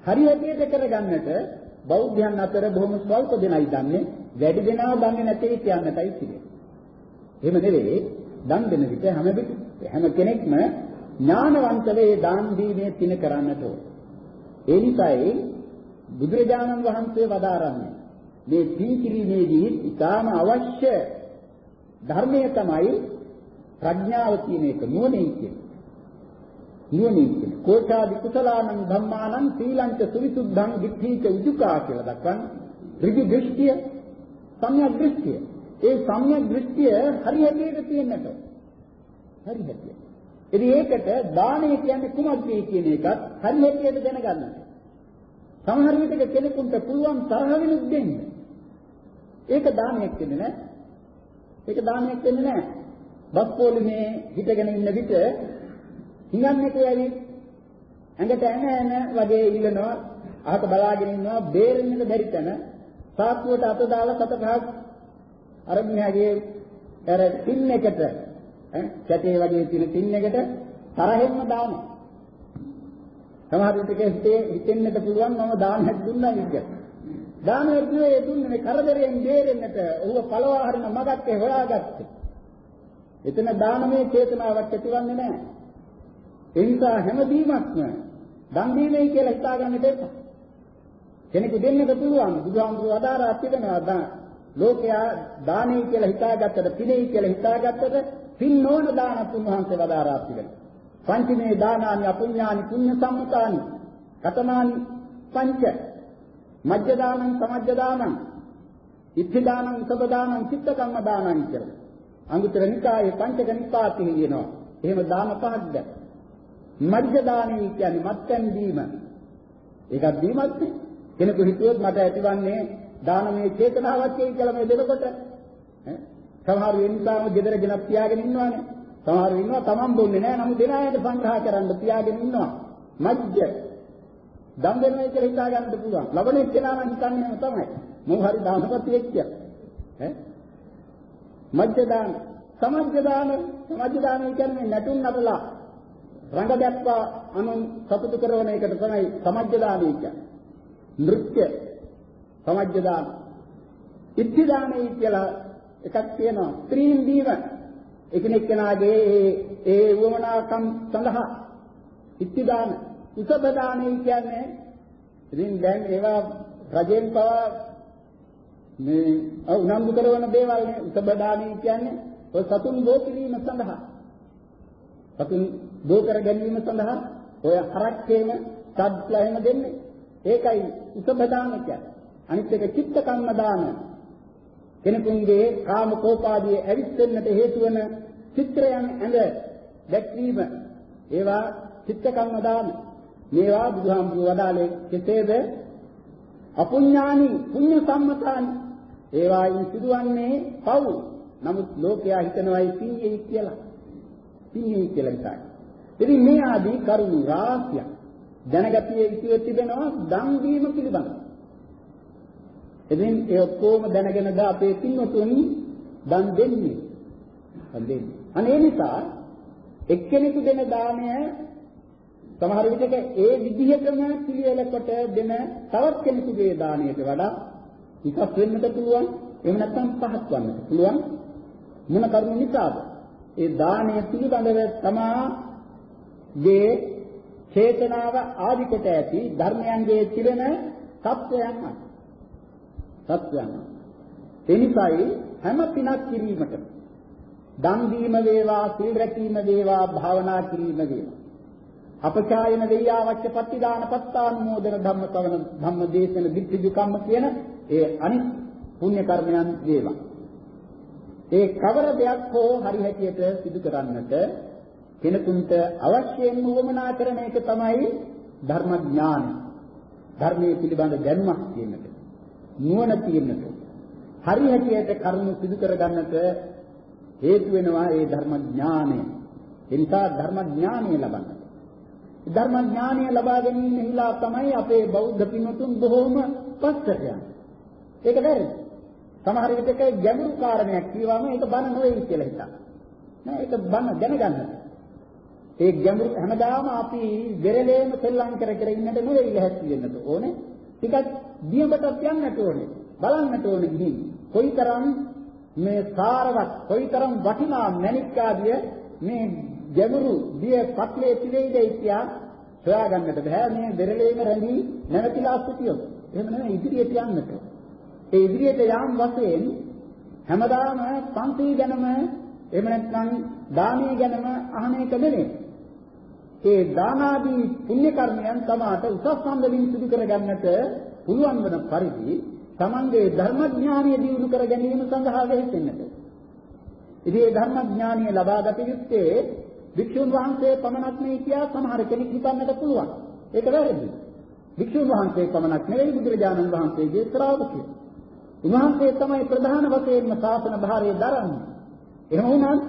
හරියට කරගන්නට බෞද්ධයන් අතර බොහොම ස්වල්ප දෙනයි දන්නේ වැඩි දෙනා දන්නේ නැtei කියන්නටයි කියන්නේ. එහෙම නෙවෙයි දන් දෙන විට හැම හැම කෙනෙක්ම ඥානවන්ත වේ දාන දීමේ පින කරන්නට ඕන. ඒ නිසායි බුදුරජාණන් වහන්සේ වදාරන්නේ මේ පින් කිරීමේදී ඉතාම අවශ්‍ය ධර්මය තමයි ප්‍රඥාව කියන එක නුවණින් කියන්නේ. නුවණින් කියන්නේ. කෝචාදි කුසලානං ධම්මානං සීලංච සුවිසුද්ධං විද්ධීච උජුකා කියලා දක්වන්නේ. ඍජු දෘෂ්ටිය, සම්‍යක් දෘෂ්ටිය. ඒ සම්‍යක් දෘෂ්ටිය හරියට තියෙන්නට. හරියට. ඉතින් ඒකට දානය කියන්නේ කුමක්ද කියන එකත් හරියට දැනගන්න. සමහර විටක කෙනෙකුට පුළුවන් තරහ වෙනුත් දෙන්න. ඒක දානයක් වෙන්නේ නැහැ. ඒක දානයක් වෙන්නේ නැහැ. බස් පොලිමේ හිටගෙන ඉන්න විට හිඟන්නේකෝ ඇවි ඇඟට ඇන ඇන වගේ ඉල්ලනවා. අහක බලාගෙන ඉන්නවා. බේරෙන්නට බැරි තැන. සාක්කුවට අත දාලා සත පහක් අර මිහාගේ අර ටින් එකට ඈ කැටේ වගේ තියෙන ටින් එකට තරහෙන්ම දානවා. සමහර විටක හිතේ හිතෙන්නට පුළුවන් මම දානයක් දුන්නා කියලා දානයක් දුවේ දුන්නේ මේ කරදරයෙන් බේරෙන්නට ඔහුව පළවා හරින මගක් හොයාගත්තේ එතන දානමය චේතනාවක් ඇතිවන්නේ නැහැ ඒ නිසා හැම දීමක්ම දන් දීමයි කියලා හිතා ගන්නට එපා. කෙනෙකු දෙන්නට පුළුවන් බුදුහාමුදුරුවෝ අදාරා තිබෙනවා දා ලෝකයා දානෙයි කියලා හිතාගත්තට පිනෙයි කියලා හිතාගත්තට පින් නොවන දාන තුන්වහන්සේ වදාරා තිබෙනවා. පංචමේ දානානි අපුඤ්ඤානි පුඤ්ඤ සම්මතානි කතමානි පංච මජ්ජ දානං සමජ්ජ දානං ඉද්ධි දානං උසබ දානං චිත්ත කම්ම දානං කියලා. අංගුත්තර නිකායේ පංචක නිපාතේ කියනවා. එහෙම දාන පහක්ද? මජ්ජ දානෙ කියන්නේ මත්යන් දීම. ඒකක් දීමක් නේ. කෙනෙකු හිතුවොත් මට ඇතිවන්නේ දානමය චේතනාවක් කියලා මේ දෙනකොට ඈ සමහර වෙනසාම ගෙදර ගෙනත් තියාගෙන ඉන්නවානේ. සමහර ඉන්නවා තමන් බොන්නේ නැහැ නමුත් දෙන අයට සංග්‍රහ කරන්න තියාගෙන ඉන්නවා. මජ්ජ දම් දෙනවා කියලා හිතා ගන්නත් පුළුවන්. ලබන එක්කෙනා නම් හිතන්නේම තමයි. මොන හරි දානපති එක්ක. ඈ මජ්ජ දාන, සමජ්ජ දාන, සමජ්ජ දාන කියන්නේ නැටුම් නටලා රංග දැක්වා අනුන් සතුටු කරන එකට තමයි සමජ්ජ දානය කියන්නේ. නෘත්‍ය සමජ්ජ දාන. ඉත්‍ති දානයි කියලා එකක් තියෙනවා. ස්ත්‍රීන් දීම එකිනෙක කෙනාගේ ඒ ඒ වමනාකම් සඳහා ඉත්‍ති දාන උසබ දානයි කියන්නේ ඉතින් දැන් ඒවා රජෙන් පවා මේ උනන්දු කරන දේවල් නේ. උසබ දානයි කියන්නේ ඔය සතුන් බෝ කිරීම සඳහා. සතුන් බෝ කර ගැනීම සඳහා ඔය හරක් හේම සද්ලා එහෙම දෙන්නේ. ඒකයි උසබ දාන කියන්නේ. අනිත් එක චිත්ත කම්ම දාන. කෙනෙකුගේ කාම කෝපාදී ඇවිස්සෙන්නට හේතු වන චිත්‍රයන් ඇඳ දැක්වීම. ඒවා චිත්ත කම්ම දාන. මේවා බුදුහාමුදුරුවෝ වදාළේ කෙසේද? අපුඤ්ඤානි පුඤ්ඤ සම්මතානි ඒවායින් සිදුවන්නේ පව්. නමුත් ලෝකයා හිතනවායි පින්යයි කියලා. පින්යයි කියලා හිතයි ඉතින් මේ ආදී කරුණු රාශියක් දැනගතිය යුතුව තිබෙනවා දන් දීම පිළිබඳව. ඉතින් ඒ ඔක්කොම දැනගෙනද අපේ පින්වතුන් දන් දෙන්නේ. දන් දෙන්නේ. අනේ නිසා එක්කෙනෙකු දෙන දාණය සමහර විටක ඒ විදිහටම පිළිවෙල කොට දෙන තවත් කෙනෙකුගේ දාණයට වඩා විකස් වෙන්නට පුළුවන්. එහෙම නැත්නම් පහත් වන්නට පුළුවන්. මොන කරුණ නිසාද? ඒ දාණය පිළිබඳව තමා ගේ චේතනාව ආදි කොට ඇති ධර්මයන්ගේ තිබෙන තත්වයන් තත්වයන් එනිසායි හැම පිනක් කිරීමට දන් දීම වේවා සිල් රැකීම වේවා භාවනා කිරීම වේවා. අපචායන වෙయ్యවච්ච පත්තිදාන පත්තානුමෝදන ධම්ම සවන ධම්ම දේශන දිට්ඨි කම්ම කියන ඒ අනිත් පුණ්‍ය කර්මයන් වේවා. ඒ කවර දෙයක් හෝ හරි හැටියට සිදු කරන්නට කෙනෙකුට අවශ්‍යයෙන් වමනා කරන එක තමයි ධර්ම ඥානය. ධර්මයේ පිළිබඳ දැනුමක් තියෙන්නට. නුවණ තියෙන්නට. හරි හැටියට කරුණු සිදු කරගන්නට හේතු වෙනවා ඒ ධර්ම ඥානය. ඒ නිසා ධර්ම ඥානය ලබන්න. ධර්ම ඥානය ලබා ගැනීම හිලා තමයි අපේ බෞද්ධ පින්වතුන් බොහෝම පස්සට යන්නේ. ඒක වැරදි. සමහර විටක ගැඹුරු කාරණයක් කියවම ඒක බන නෙවෙයි කියලා හිතනවා. නෑ ඒක බන දැනගන්න. ඒ ගැඹුරු හැමදාම අපි වෙරළේම සෙල්ලම් කර කර ඉන්නට නෙවෙයි ලැහැත්ති වෙන්නට ඕනේ. ටිකක් දියඹටත් යන්නට ඕනේ. බලන්නට ඕනේ ගිහින්. කොයිතරම් මේ සාරවත් කොයිතරම් වටිනා මණික් ආදිය මේ ගැඹුරු දිය පත්ලේ තිබෙයිද කියා හොයාගන්නට බෑ මේ දෙරළේම රැඳී නැවතිලා සිටියොත්. එහෙම නෙමෙයි ඉදිරියට යන්නට. ඒ ඉදිරියට යාම් වශයෙන් හැමදාම පන්ති ගැනම එහෙම නැත්නම් දානීය ගැනම අහන එක නෙමෙයි. ඒ දානාදී පුණ්‍ය කර්මයන් තමාට උසස් සම්බන්ධින් සිදු කරගන්නට පුළුවන් වන පරිදි තමන්ගේ ධර්මඥානය දියුණු කර ගැනීම සඳහා වෙහෙසෙන්නට. ඉතින් මේ ධර්මඥානය ලබාගත යුත්තේ වික්ෂුන් වහන්සේ පමණක් නෙවෙයි කියා සමහර කෙනෙක් හිතන්නට පුළුවන්. ඒක වැරදි. වික්ෂුන් වහන්සේ පමණක් නෙවෙයි බුදුරජාණන් වහන්සේගේ ශ්‍රාවකයෝ. උන්වහන්සේ තමයි ප්‍රධාන වශයෙන්ම ශාසන භාරය දරන්නේ. එහෙම වුණත්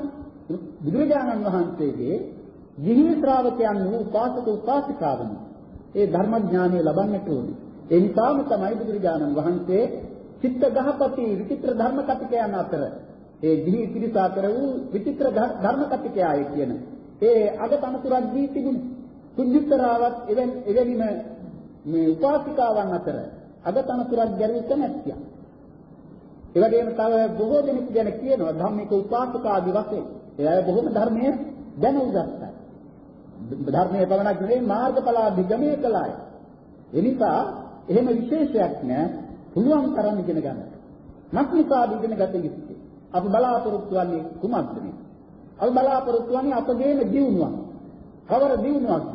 බුදුරජාණන් වහන්සේගේ ගිහි ශ්‍රාවකයන් වූ උපාසක උපාසිකාවන් ඒ ධර්මඥානය ලබන්නට ඕනේ. ඒ නිසාම තමයි බුදුරජාණන් වහන්සේ චිත්ත ගහපති විචිත්‍ර ධර්ම කතිකයන් අතර ඒ ගිහි පිරිස අතර වූ විචිත්‍ර ධර්ම කතිකයයි කියන ඒ අග තනතුරක් දී තිබුණේ. කුජුත්තරාවත් එවැනි එවැනිම මේ උපාසිකාවන් අතර අග තනතුරක් ගැරීච්ච නැත්තියක්. ඒ වගේම තව බොහෝ දෙනෙක් ගැන කියනවා ධම්මික උපාසකාදී වශයෙන්. ඒ අය බොහොම ධර්මයේ දැන උගත්තා. ධර්මයේ පවණක් නෙවෙයි මාර්ගඵල අධිගමනය කළාය. එනිසා එහෙම විශේෂයක් නෑ පුළුවන් තරම් ඉගෙන ගන්න. මක්නිසාද ඉගෙන ගත යුත්තේ? අපි බලාපොරොත්තු වෙන්නේ කුමක්ද මේ? අපි බලාපොරොත්තු වෙන්නේ අපගේම දියුණුවක්. කවර දියුණුවක්ද?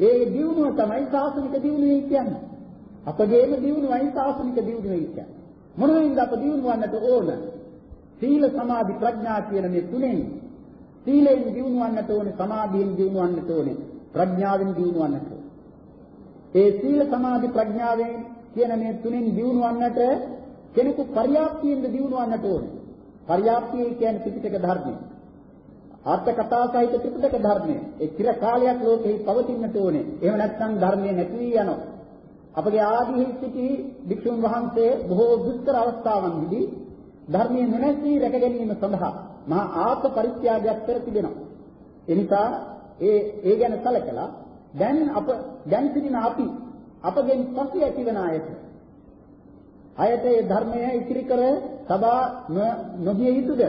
ඒ දියුණුව තමයි සාසනික දියුණුවයි කියන්නේ. අපගේම දියුණුවයි සාසනික දියුණුවයි කියන්නේ. මොනවෙන්ද අප දියුණුවන්නට ඕන? සීල සමාධි ප්‍රඥා කියන මේ තුනෙන් සීලෙන් දියුණුවන්නට ඕනේ, සමාධියෙන් දියුණුවන්නට ඕනේ, ප්‍රඥාවෙන් දියුණුවන්නට ඕනේ. ඒ සීල සමාධි ප්‍රඥාවෙන් කියන මේ තුනෙන් දියුණුවන්නට කෙනෙකු පරියාප්තියෙන් දියුණුවන්නට ඕනේ. පරියාප්තිය කියන්නේ ත්‍රිපිටක ධර්මය. ආර්ථ කතා සහිත ත්‍රිපිටක ධර්මය. ඒ චිර කාලයක් ලෝකෙහි පවතින්නට ඕනේ. එහෙම නැත්නම් ධර්මයේ නැති වී යනවා. අපගේ ආදී සිටි වික්ෂුන් වහන්සේ බොහෝ දුෂ්කර අවස්ථාවන්හිදී ධර්මයේ නොනැසී රැක ගැනීම සඳහා මහා ආත්ම පරිත්‍යාගයක් කර තිබෙනවා. එනිසා ඒ ඒ ගැන සැලකලා දැන් අප දැන් සිටින අපි අපගෙන් පසු ඇතිවන අයට අයට ඒ ධර්මය ඉතිරි කර සබා නොදිය යුතුද?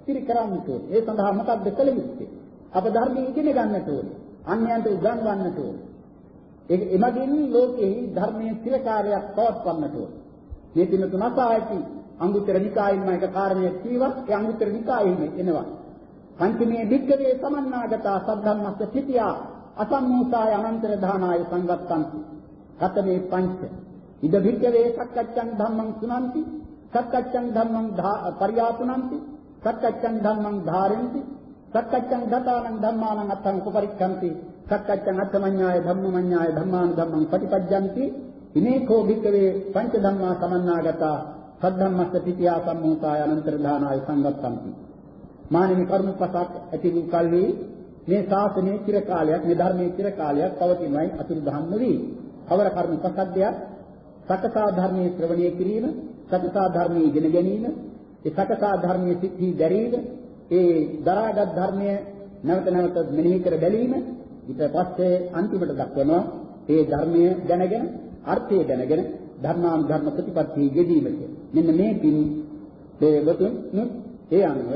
ඉතිරි කරන්නට ඕනේ. ඒ සඳහා මොකක්ද කළ යුත්තේ? අප ධර්මයේ ඉගෙන ගන්නට ඕනේ. අන්‍යයන්ට උගන්වන්නට ඕනේ. ඒ එමගින් ලෝකෙහි ධර්මයේ සිරකාරයක් පවත්වන්නට ඕනේ. මේ පින තුනස ආйти අංගුත්තර නිකායෙම එක කාරණයක් කීවා. ඒ අංගුත්තර නිකායෙම එනවා. පංචමේ වික්කවේ සමන්නාගතා සද්ධම්මස්ස සිටියා අසම්මෝසාය අනන්තර දානාය සංගත්තන්ති. කතමේ පංච ඉද වික්කවේ සක්කච්ඡං ධම්මං සුනන්ති සක්කච්ඡං ධම්මං පරියාපුනන්ති සක්කච්ඡං ධම්මං ධාරෙන්ති සක්කච්ඡං දතානං ධම්මානං අත්තං උපපරික්ඛන්ති සක්කච්ඡං අත්තමඤ්ඤාය ධම්මමඤ්ඤාය ධම්මාන ධම්මං පටිපජ්ජಂತಿ ඉමේකෝ භික්කවේ පංච ධම්මා සමන්නාගතා සද්ධම්මස්ස පිටියා සම්මෝසාය අනන්තර දානාය සංගත්තಂತಿ මානෙමි කර්ම පසක් ඇති වූ කල්හි මේ ශාසනයේ චිර කාලයක් මේ ධර්මයේ චිර කාලයක් පවතිනයි අතුරු දහම් නොවේ. කවර කර්ම පසක්දයක් සකසා ධර්මයේ ශ්‍රවණය කිරීම, සකසා ධර්මයේ ඉගෙන ගැනීම, ඒ සකසා ධර්මයේ සිද්ධි දැරීම, ඒ දරාගත් ධර්මයේ නැවත නැවත මෙනෙහි කර බැලීම ඊට පස්සේ අන්තිමට දක්වනවා ඒ ධර්මය දැනගෙන අර්ථය දැනගෙන ධර්මාන් ධර්ම ප්‍රතිපත්තිය යෙදීම මෙන්න මේ පින් දේවතුන් ඒ අනුව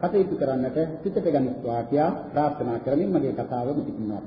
කටයුතු කරන්නට සිතට ගනිස්වා කියා ප්‍රාර්ථනා කරමින් මගේ කතාව මුතිනවා